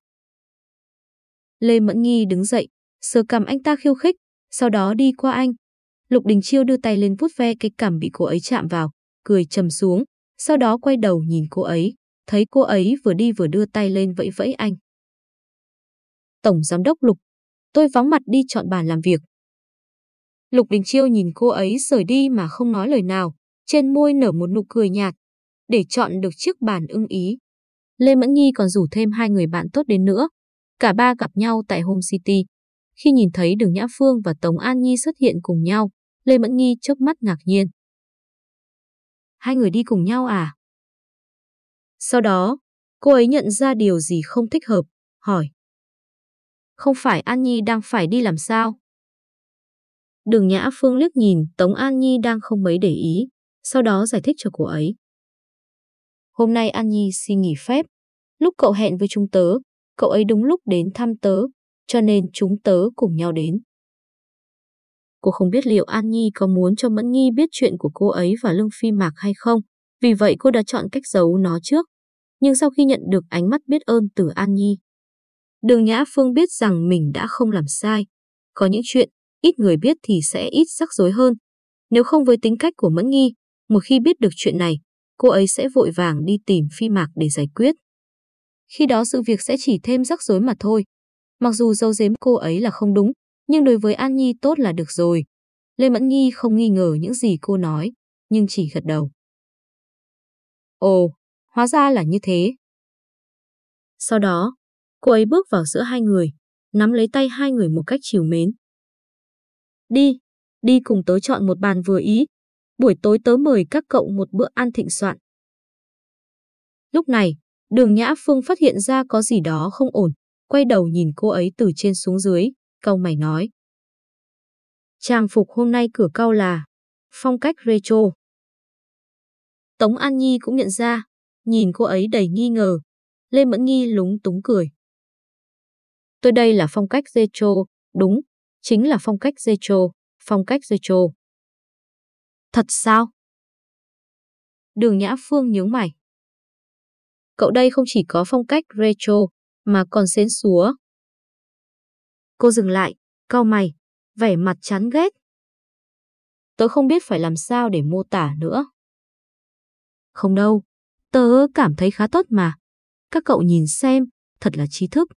Lê Mẫn Nghi đứng dậy, sờ cằm anh ta khiêu khích, sau đó đi qua anh. Lục Đình Chiêu đưa tay lên vuốt ve cái cằm bị cô ấy chạm vào, cười trầm xuống, sau đó quay đầu nhìn cô ấy, thấy cô ấy vừa đi vừa đưa tay lên vẫy vẫy anh. Tổng Giám đốc Lục, tôi vắng mặt đi chọn bàn làm việc. Lục Đình Chiêu nhìn cô ấy rời đi mà không nói lời nào, trên môi nở một nụ cười nhạt, để chọn được chiếc bàn ưng ý. Lê Mẫn Nhi còn rủ thêm hai người bạn tốt đến nữa. Cả ba gặp nhau tại Home City. Khi nhìn thấy Đường Nhã Phương và Tống An Nhi xuất hiện cùng nhau, Lê Mẫn Nhi chớp mắt ngạc nhiên. Hai người đi cùng nhau à? Sau đó, cô ấy nhận ra điều gì không thích hợp, hỏi. Không phải An Nhi đang phải đi làm sao? Đường Nhã Phương liếc nhìn Tống An Nhi đang không mấy để ý, sau đó giải thích cho cô ấy. Hôm nay An Nhi xin nghỉ phép. Lúc cậu hẹn với chúng tớ, cậu ấy đúng lúc đến thăm tớ, cho nên chúng tớ cùng nhau đến. Cô không biết liệu An Nhi có muốn cho Mẫn Nhi biết chuyện của cô ấy và Lương Phi Mạc hay không, vì vậy cô đã chọn cách giấu nó trước. Nhưng sau khi nhận được ánh mắt biết ơn từ An Nhi, Đường Nhã Phương biết rằng mình đã không làm sai. Có những chuyện, ít người biết thì sẽ ít rắc rối hơn. Nếu không với tính cách của Mẫn Nhi, một khi biết được chuyện này, cô ấy sẽ vội vàng đi tìm Phi Mạc để giải quyết. Khi đó sự việc sẽ chỉ thêm rắc rối mà thôi. Mặc dù dâu giếm cô ấy là không đúng, nhưng đối với An Nhi tốt là được rồi. Lê Mẫn Nhi không nghi ngờ những gì cô nói, nhưng chỉ gật đầu. Ồ, hóa ra là như thế. Sau đó, cô ấy bước vào giữa hai người, nắm lấy tay hai người một cách chiều mến. Đi, đi cùng tớ chọn một bàn vừa ý. Buổi tối tớ mời các cậu một bữa ăn thịnh soạn. Lúc này, đường Nhã Phương phát hiện ra có gì đó không ổn, quay đầu nhìn cô ấy từ trên xuống dưới, câu mày nói. Trang phục hôm nay cửa cao là phong cách retro. Tống An Nhi cũng nhận ra, nhìn cô ấy đầy nghi ngờ. Lê Mẫn Nghi lúng túng cười. Tôi đây là phong cách retro, đúng, chính là phong cách retro, phong cách retro. Thật sao? Đường Nhã Phương nhướng mày. Cậu đây không chỉ có phong cách retro, mà còn xến xúa. Cô dừng lại, cau mày, vẻ mặt chán ghét. Tớ không biết phải làm sao để mô tả nữa. Không đâu, tớ cảm thấy khá tốt mà. Các cậu nhìn xem, thật là trí thức.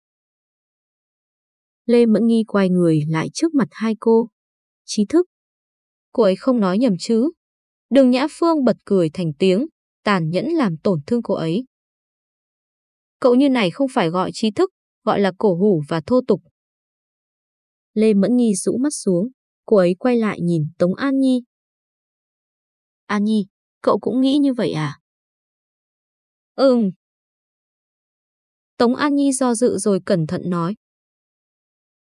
Lê Mẫn Nghi quay người lại trước mặt hai cô. Trí thức. Cô ấy không nói nhầm chứ. Đường Nhã Phương bật cười thành tiếng, tàn nhẫn làm tổn thương cô ấy. Cậu như này không phải gọi trí thức, gọi là cổ hủ và thô tục. Lê Mẫn Nhi rũ mắt xuống, cô ấy quay lại nhìn Tống An Nhi. An Nhi, cậu cũng nghĩ như vậy à? Ừm. Tống An Nhi do dự rồi cẩn thận nói.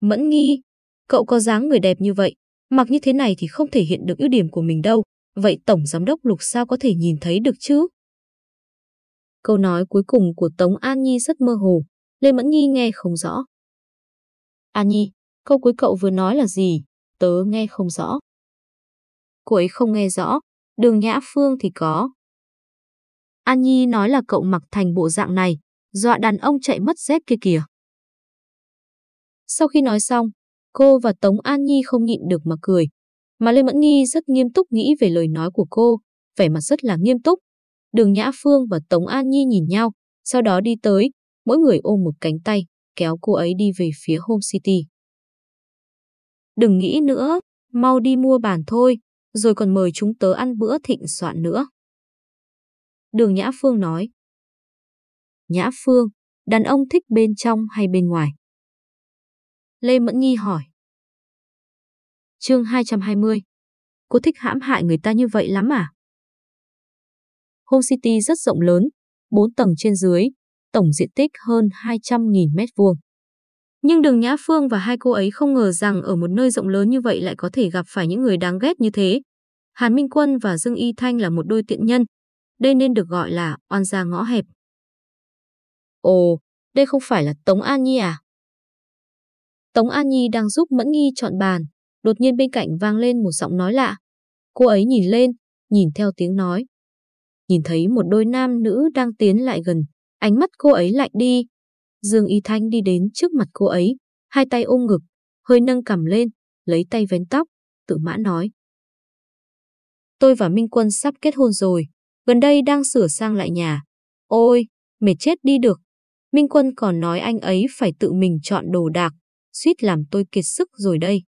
Mẫn Nhi, cậu có dáng người đẹp như vậy, mặc như thế này thì không thể hiện được ưu điểm của mình đâu, vậy Tổng Giám đốc Lục sao có thể nhìn thấy được chứ? Câu nói cuối cùng của Tống An Nhi rất mơ hồ, Lê Mẫn Nhi nghe không rõ. An Nhi, câu cuối cậu vừa nói là gì? Tớ nghe không rõ. Cô ấy không nghe rõ, đường Nhã Phương thì có. An Nhi nói là cậu mặc thành bộ dạng này, dọa đàn ông chạy mất dép kia kìa. Sau khi nói xong, cô và Tống An Nhi không nhịn được mà cười. Mà Lê Mẫn Nhi rất nghiêm túc nghĩ về lời nói của cô, vẻ mặt rất là nghiêm túc. Đường Nhã Phương và Tống An Nhi nhìn nhau, sau đó đi tới, mỗi người ôm một cánh tay, kéo cô ấy đi về phía Home City. Đừng nghĩ nữa, mau đi mua bàn thôi, rồi còn mời chúng tớ ăn bữa thịnh soạn nữa. Đường Nhã Phương nói. Nhã Phương, đàn ông thích bên trong hay bên ngoài? Lê Mẫn Nhi hỏi. Chương 220. Cô thích hãm hại người ta như vậy lắm à? Home City rất rộng lớn, 4 tầng trên dưới, tổng diện tích hơn 200.000 mét vuông. Nhưng Đường Nhã Phương và hai cô ấy không ngờ rằng ở một nơi rộng lớn như vậy lại có thể gặp phải những người đáng ghét như thế. Hàn Minh Quân và Dương Y Thanh là một đôi tiện nhân. Đây nên được gọi là oan gia ngõ hẹp. Ồ, đây không phải là Tống An Nhi à? Tống An Nhi đang giúp Mẫn Nghi chọn bàn. Đột nhiên bên cạnh vang lên một giọng nói lạ. Cô ấy nhìn lên, nhìn theo tiếng nói. Nhìn thấy một đôi nam nữ đang tiến lại gần, ánh mắt cô ấy lạnh đi, Dương Y Thanh đi đến trước mặt cô ấy, hai tay ôm ngực, hơi nâng cằm lên, lấy tay vén tóc, tự mã nói. Tôi và Minh Quân sắp kết hôn rồi, gần đây đang sửa sang lại nhà. Ôi, mệt chết đi được. Minh Quân còn nói anh ấy phải tự mình chọn đồ đạc, suýt làm tôi kiệt sức rồi đây.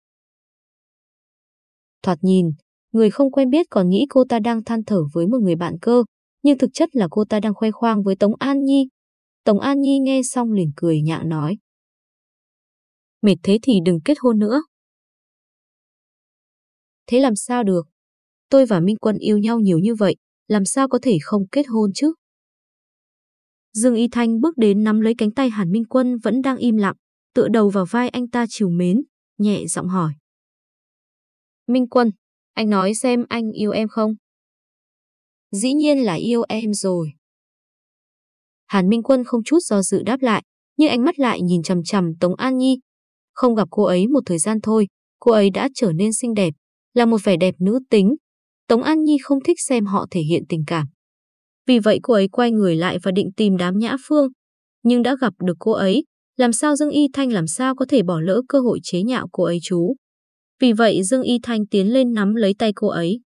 Thoạt nhìn, người không quen biết còn nghĩ cô ta đang than thở với một người bạn cơ, nhưng thực chất là cô ta đang khoe khoang với Tống An Nhi, Tống An Nhi nghe xong liền cười nhạo nói. Mệt thế thì đừng kết hôn nữa. Thế làm sao được? Tôi và Minh Quân yêu nhau nhiều như vậy, làm sao có thể không kết hôn chứ? Dương Y Thanh bước đến nắm lấy cánh tay Hàn Minh Quân vẫn đang im lặng, tựa đầu vào vai anh ta chiều mến, nhẹ giọng hỏi. Minh Quân, anh nói xem anh yêu em không? Dĩ nhiên là yêu em rồi. Hàn Minh Quân không chút do dự đáp lại, nhưng ánh mắt lại nhìn chằm chằm Tống An Nhi. Không gặp cô ấy một thời gian thôi, cô ấy đã trở nên xinh đẹp, là một vẻ đẹp nữ tính. Tống An Nhi không thích xem họ thể hiện tình cảm. Vì vậy cô ấy quay người lại và định tìm đám nhã phương. Nhưng đã gặp được cô ấy, làm sao Dương Y Thanh làm sao có thể bỏ lỡ cơ hội chế nhạo cô ấy chú. Vì vậy Dương Y Thanh tiến lên nắm lấy tay cô ấy.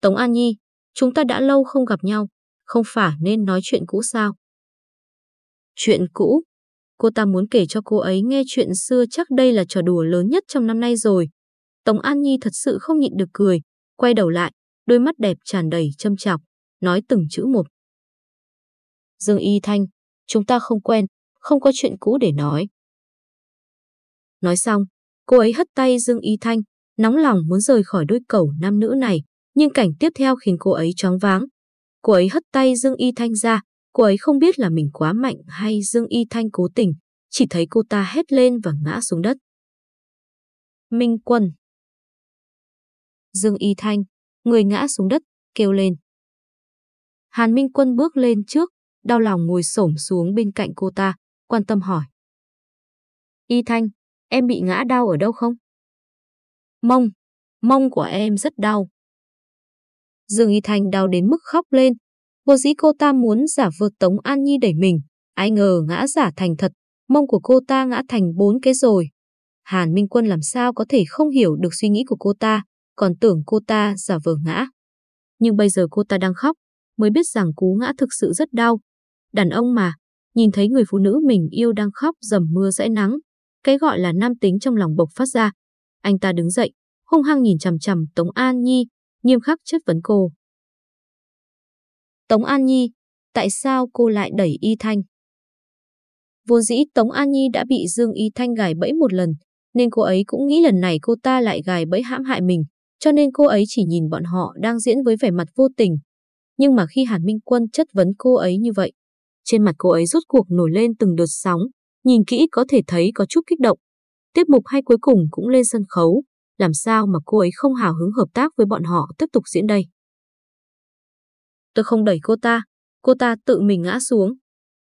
Tống An Nhi, chúng ta đã lâu không gặp nhau, không phải nên nói chuyện cũ sao? Chuyện cũ? Cô ta muốn kể cho cô ấy nghe chuyện xưa chắc đây là trò đùa lớn nhất trong năm nay rồi. Tống An Nhi thật sự không nhịn được cười, quay đầu lại, đôi mắt đẹp tràn đầy châm chọc, nói từng chữ một. Dương Y Thanh, chúng ta không quen, không có chuyện cũ để nói. Nói xong, cô ấy hất tay Dương Y Thanh, nóng lòng muốn rời khỏi đôi cầu nam nữ này, nhưng cảnh tiếp theo khiến cô ấy choáng váng. Cô ấy hất tay Dương Y Thanh ra, cô ấy không biết là mình quá mạnh hay Dương Y Thanh cố tình, chỉ thấy cô ta hét lên và ngã xuống đất. Minh Quân Dương Y Thanh, người ngã xuống đất, kêu lên. Hàn Minh Quân bước lên trước, đau lòng ngồi xổm xuống bên cạnh cô ta, quan tâm hỏi. Y Thanh, em bị ngã đau ở đâu không? Mông, mông của em rất đau. Dương Y Thanh đau đến mức khóc lên. Vô dĩ cô ta muốn giả vờ Tống An Nhi đẩy mình, ai ngờ ngã giả thành thật, mông của cô ta ngã thành bốn cái rồi. Hàn Minh Quân làm sao có thể không hiểu được suy nghĩ của cô ta, còn tưởng cô ta giả vờ ngã. Nhưng bây giờ cô ta đang khóc, mới biết rằng cú ngã thực sự rất đau. Đàn ông mà, nhìn thấy người phụ nữ mình yêu đang khóc dầm mưa rẽ nắng, cái gọi là nam tính trong lòng bộc phát ra. Anh ta đứng dậy, hung hăng nhìn chằm chằm Tống An Nhi, nghiêm khắc chất vấn cô. Tống An Nhi, tại sao cô lại đẩy Y Thanh? Vốn dĩ Tống An Nhi đã bị Dương Y Thanh gài bẫy một lần, nên cô ấy cũng nghĩ lần này cô ta lại gài bẫy hãm hại mình, cho nên cô ấy chỉ nhìn bọn họ đang diễn với vẻ mặt vô tình. Nhưng mà khi Hàn Minh Quân chất vấn cô ấy như vậy, trên mặt cô ấy rốt cuộc nổi lên từng đợt sóng, nhìn kỹ có thể thấy có chút kích động. Tiết mục hay cuối cùng cũng lên sân khấu, làm sao mà cô ấy không hào hứng hợp tác với bọn họ tiếp tục diễn đây. Tôi không đẩy cô ta, cô ta tự mình ngã xuống.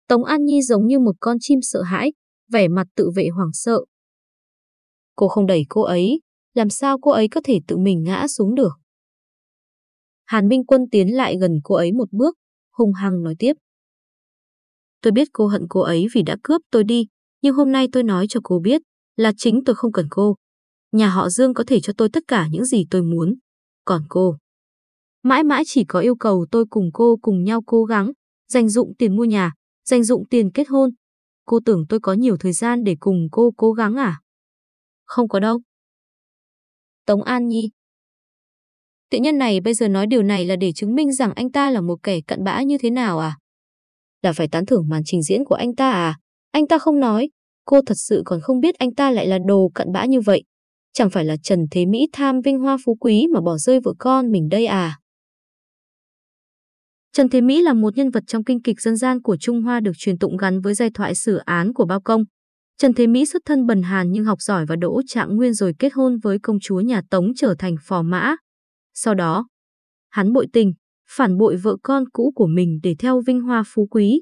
Tống An Nhi giống như một con chim sợ hãi, vẻ mặt tự vệ hoảng sợ. Cô không đẩy cô ấy, làm sao cô ấy có thể tự mình ngã xuống được. Hàn Minh Quân tiến lại gần cô ấy một bước, hung hăng nói tiếp. Tôi biết cô hận cô ấy vì đã cướp tôi đi, nhưng hôm nay tôi nói cho cô biết là chính tôi không cần cô. Nhà họ Dương có thể cho tôi tất cả những gì tôi muốn. Còn cô, mãi mãi chỉ có yêu cầu tôi cùng cô cùng nhau cố gắng, dành dụng tiền mua nhà, dành dụng tiền kết hôn. Cô tưởng tôi có nhiều thời gian để cùng cô cố gắng à? Không có đâu. Tống An Nhi Tự nhân này bây giờ nói điều này là để chứng minh rằng anh ta là một kẻ cận bã như thế nào à? Là phải tán thưởng màn trình diễn của anh ta à? Anh ta không nói, cô thật sự còn không biết anh ta lại là đồ cận bã như vậy. Chẳng phải là Trần Thế Mỹ tham vinh hoa phú quý mà bỏ rơi vợ con mình đây à? Trần Thế Mỹ là một nhân vật trong kinh kịch dân gian của Trung Hoa được truyền tụng gắn với giai thoại xử án của Bao Công. Trần Thế Mỹ xuất thân bần hàn nhưng học giỏi và đỗ trạng nguyên rồi kết hôn với công chúa nhà Tống trở thành phò mã. Sau đó, hắn bội tình, phản bội vợ con cũ của mình để theo vinh hoa phú quý.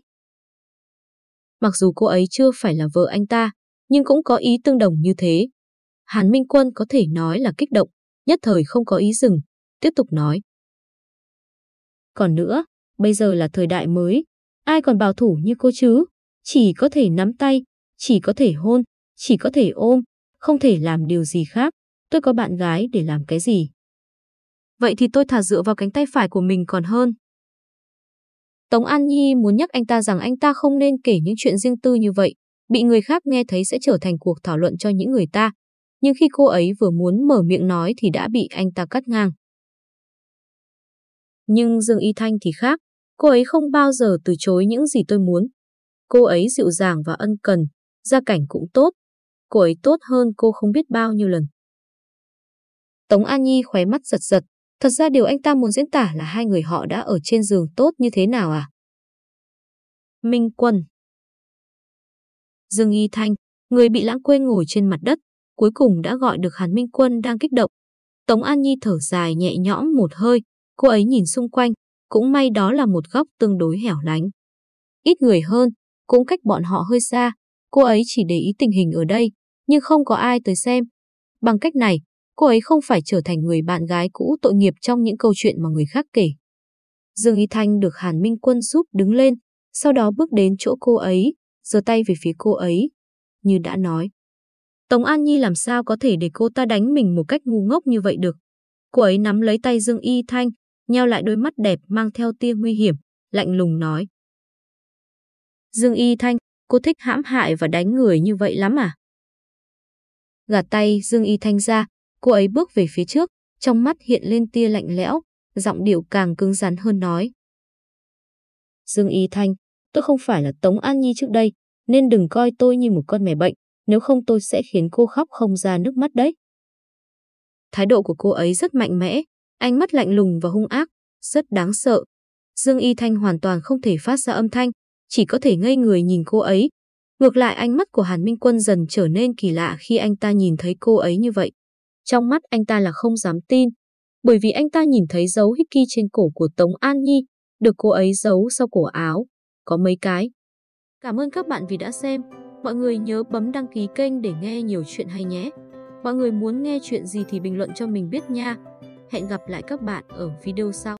Mặc dù cô ấy chưa phải là vợ anh ta, nhưng cũng có ý tương đồng như thế. Hàn Minh Quân có thể nói là kích động, nhất thời không có ý dừng, tiếp tục nói. Còn nữa, bây giờ là thời đại mới, ai còn bảo thủ như cô chứ? Chỉ có thể nắm tay, chỉ có thể hôn, chỉ có thể ôm, không thể làm điều gì khác. Tôi có bạn gái để làm cái gì? Vậy thì tôi thả dựa vào cánh tay phải của mình còn hơn. Tống An Nhi muốn nhắc anh ta rằng anh ta không nên kể những chuyện riêng tư như vậy, bị người khác nghe thấy sẽ trở thành cuộc thảo luận cho những người ta. Nhưng khi cô ấy vừa muốn mở miệng nói thì đã bị anh ta cắt ngang. Nhưng Dương Y Thanh thì khác, cô ấy không bao giờ từ chối những gì tôi muốn. Cô ấy dịu dàng và ân cần, gia cảnh cũng tốt. Cô ấy tốt hơn cô không biết bao nhiêu lần. Tống An Nhi khóe mắt giật giật, thật ra điều anh ta muốn diễn tả là hai người họ đã ở trên giường tốt như thế nào à? Minh Quân Dương Y Thanh, người bị lãng quên ngồi trên mặt đất, cuối cùng đã gọi được Hàn Minh Quân đang kích động. Tống An Nhi thở dài nhẹ nhõm một hơi, cô ấy nhìn xung quanh, cũng may đó là một góc tương đối hẻo lánh. Ít người hơn, cũng cách bọn họ hơi xa, cô ấy chỉ để ý tình hình ở đây, nhưng không có ai tới xem. Bằng cách này, cô ấy không phải trở thành người bạn gái cũ tội nghiệp trong những câu chuyện mà người khác kể. Dương Y Thanh được Hàn Minh Quân giúp đứng lên, sau đó bước đến chỗ cô ấy, giơ tay về phía cô ấy. Như đã nói, Tống An Nhi làm sao có thể để cô ta đánh mình một cách ngu ngốc như vậy được. Cô ấy nắm lấy tay Dương Y Thanh, nheo lại đôi mắt đẹp mang theo tia nguy hiểm, lạnh lùng nói. Dương Y Thanh, cô thích hãm hại và đánh người như vậy lắm à? Gạt tay Dương Y Thanh ra, cô ấy bước về phía trước, trong mắt hiện lên tia lạnh lẽo, giọng điệu càng cứng rắn hơn nói. Dương Y Thanh, tôi không phải là Tống An Nhi trước đây, nên đừng coi tôi như một con mèo bệnh, nếu không tôi sẽ khiến cô khóc không ra nước mắt đấy. Thái độ của cô ấy rất mạnh mẽ, ánh mắt lạnh lùng và hung ác, rất đáng sợ. Dương Y Thanh hoàn toàn không thể phát ra âm thanh, chỉ có thể ngây người nhìn cô ấy. Ngược lại ánh mắt của Hàn Minh Quân dần trở nên kỳ lạ khi anh ta nhìn thấy cô ấy như vậy. Trong mắt anh ta là không dám tin, bởi vì anh ta nhìn thấy dấu hickey trên cổ của Tống An Nhi, được cô ấy giấu sau cổ áo, có mấy cái. Cảm ơn các bạn vì đã xem. Mọi người nhớ bấm đăng ký kênh để nghe nhiều chuyện hay nhé. Mọi người muốn nghe chuyện gì thì bình luận cho mình biết nha. Hẹn gặp lại các bạn ở video sau.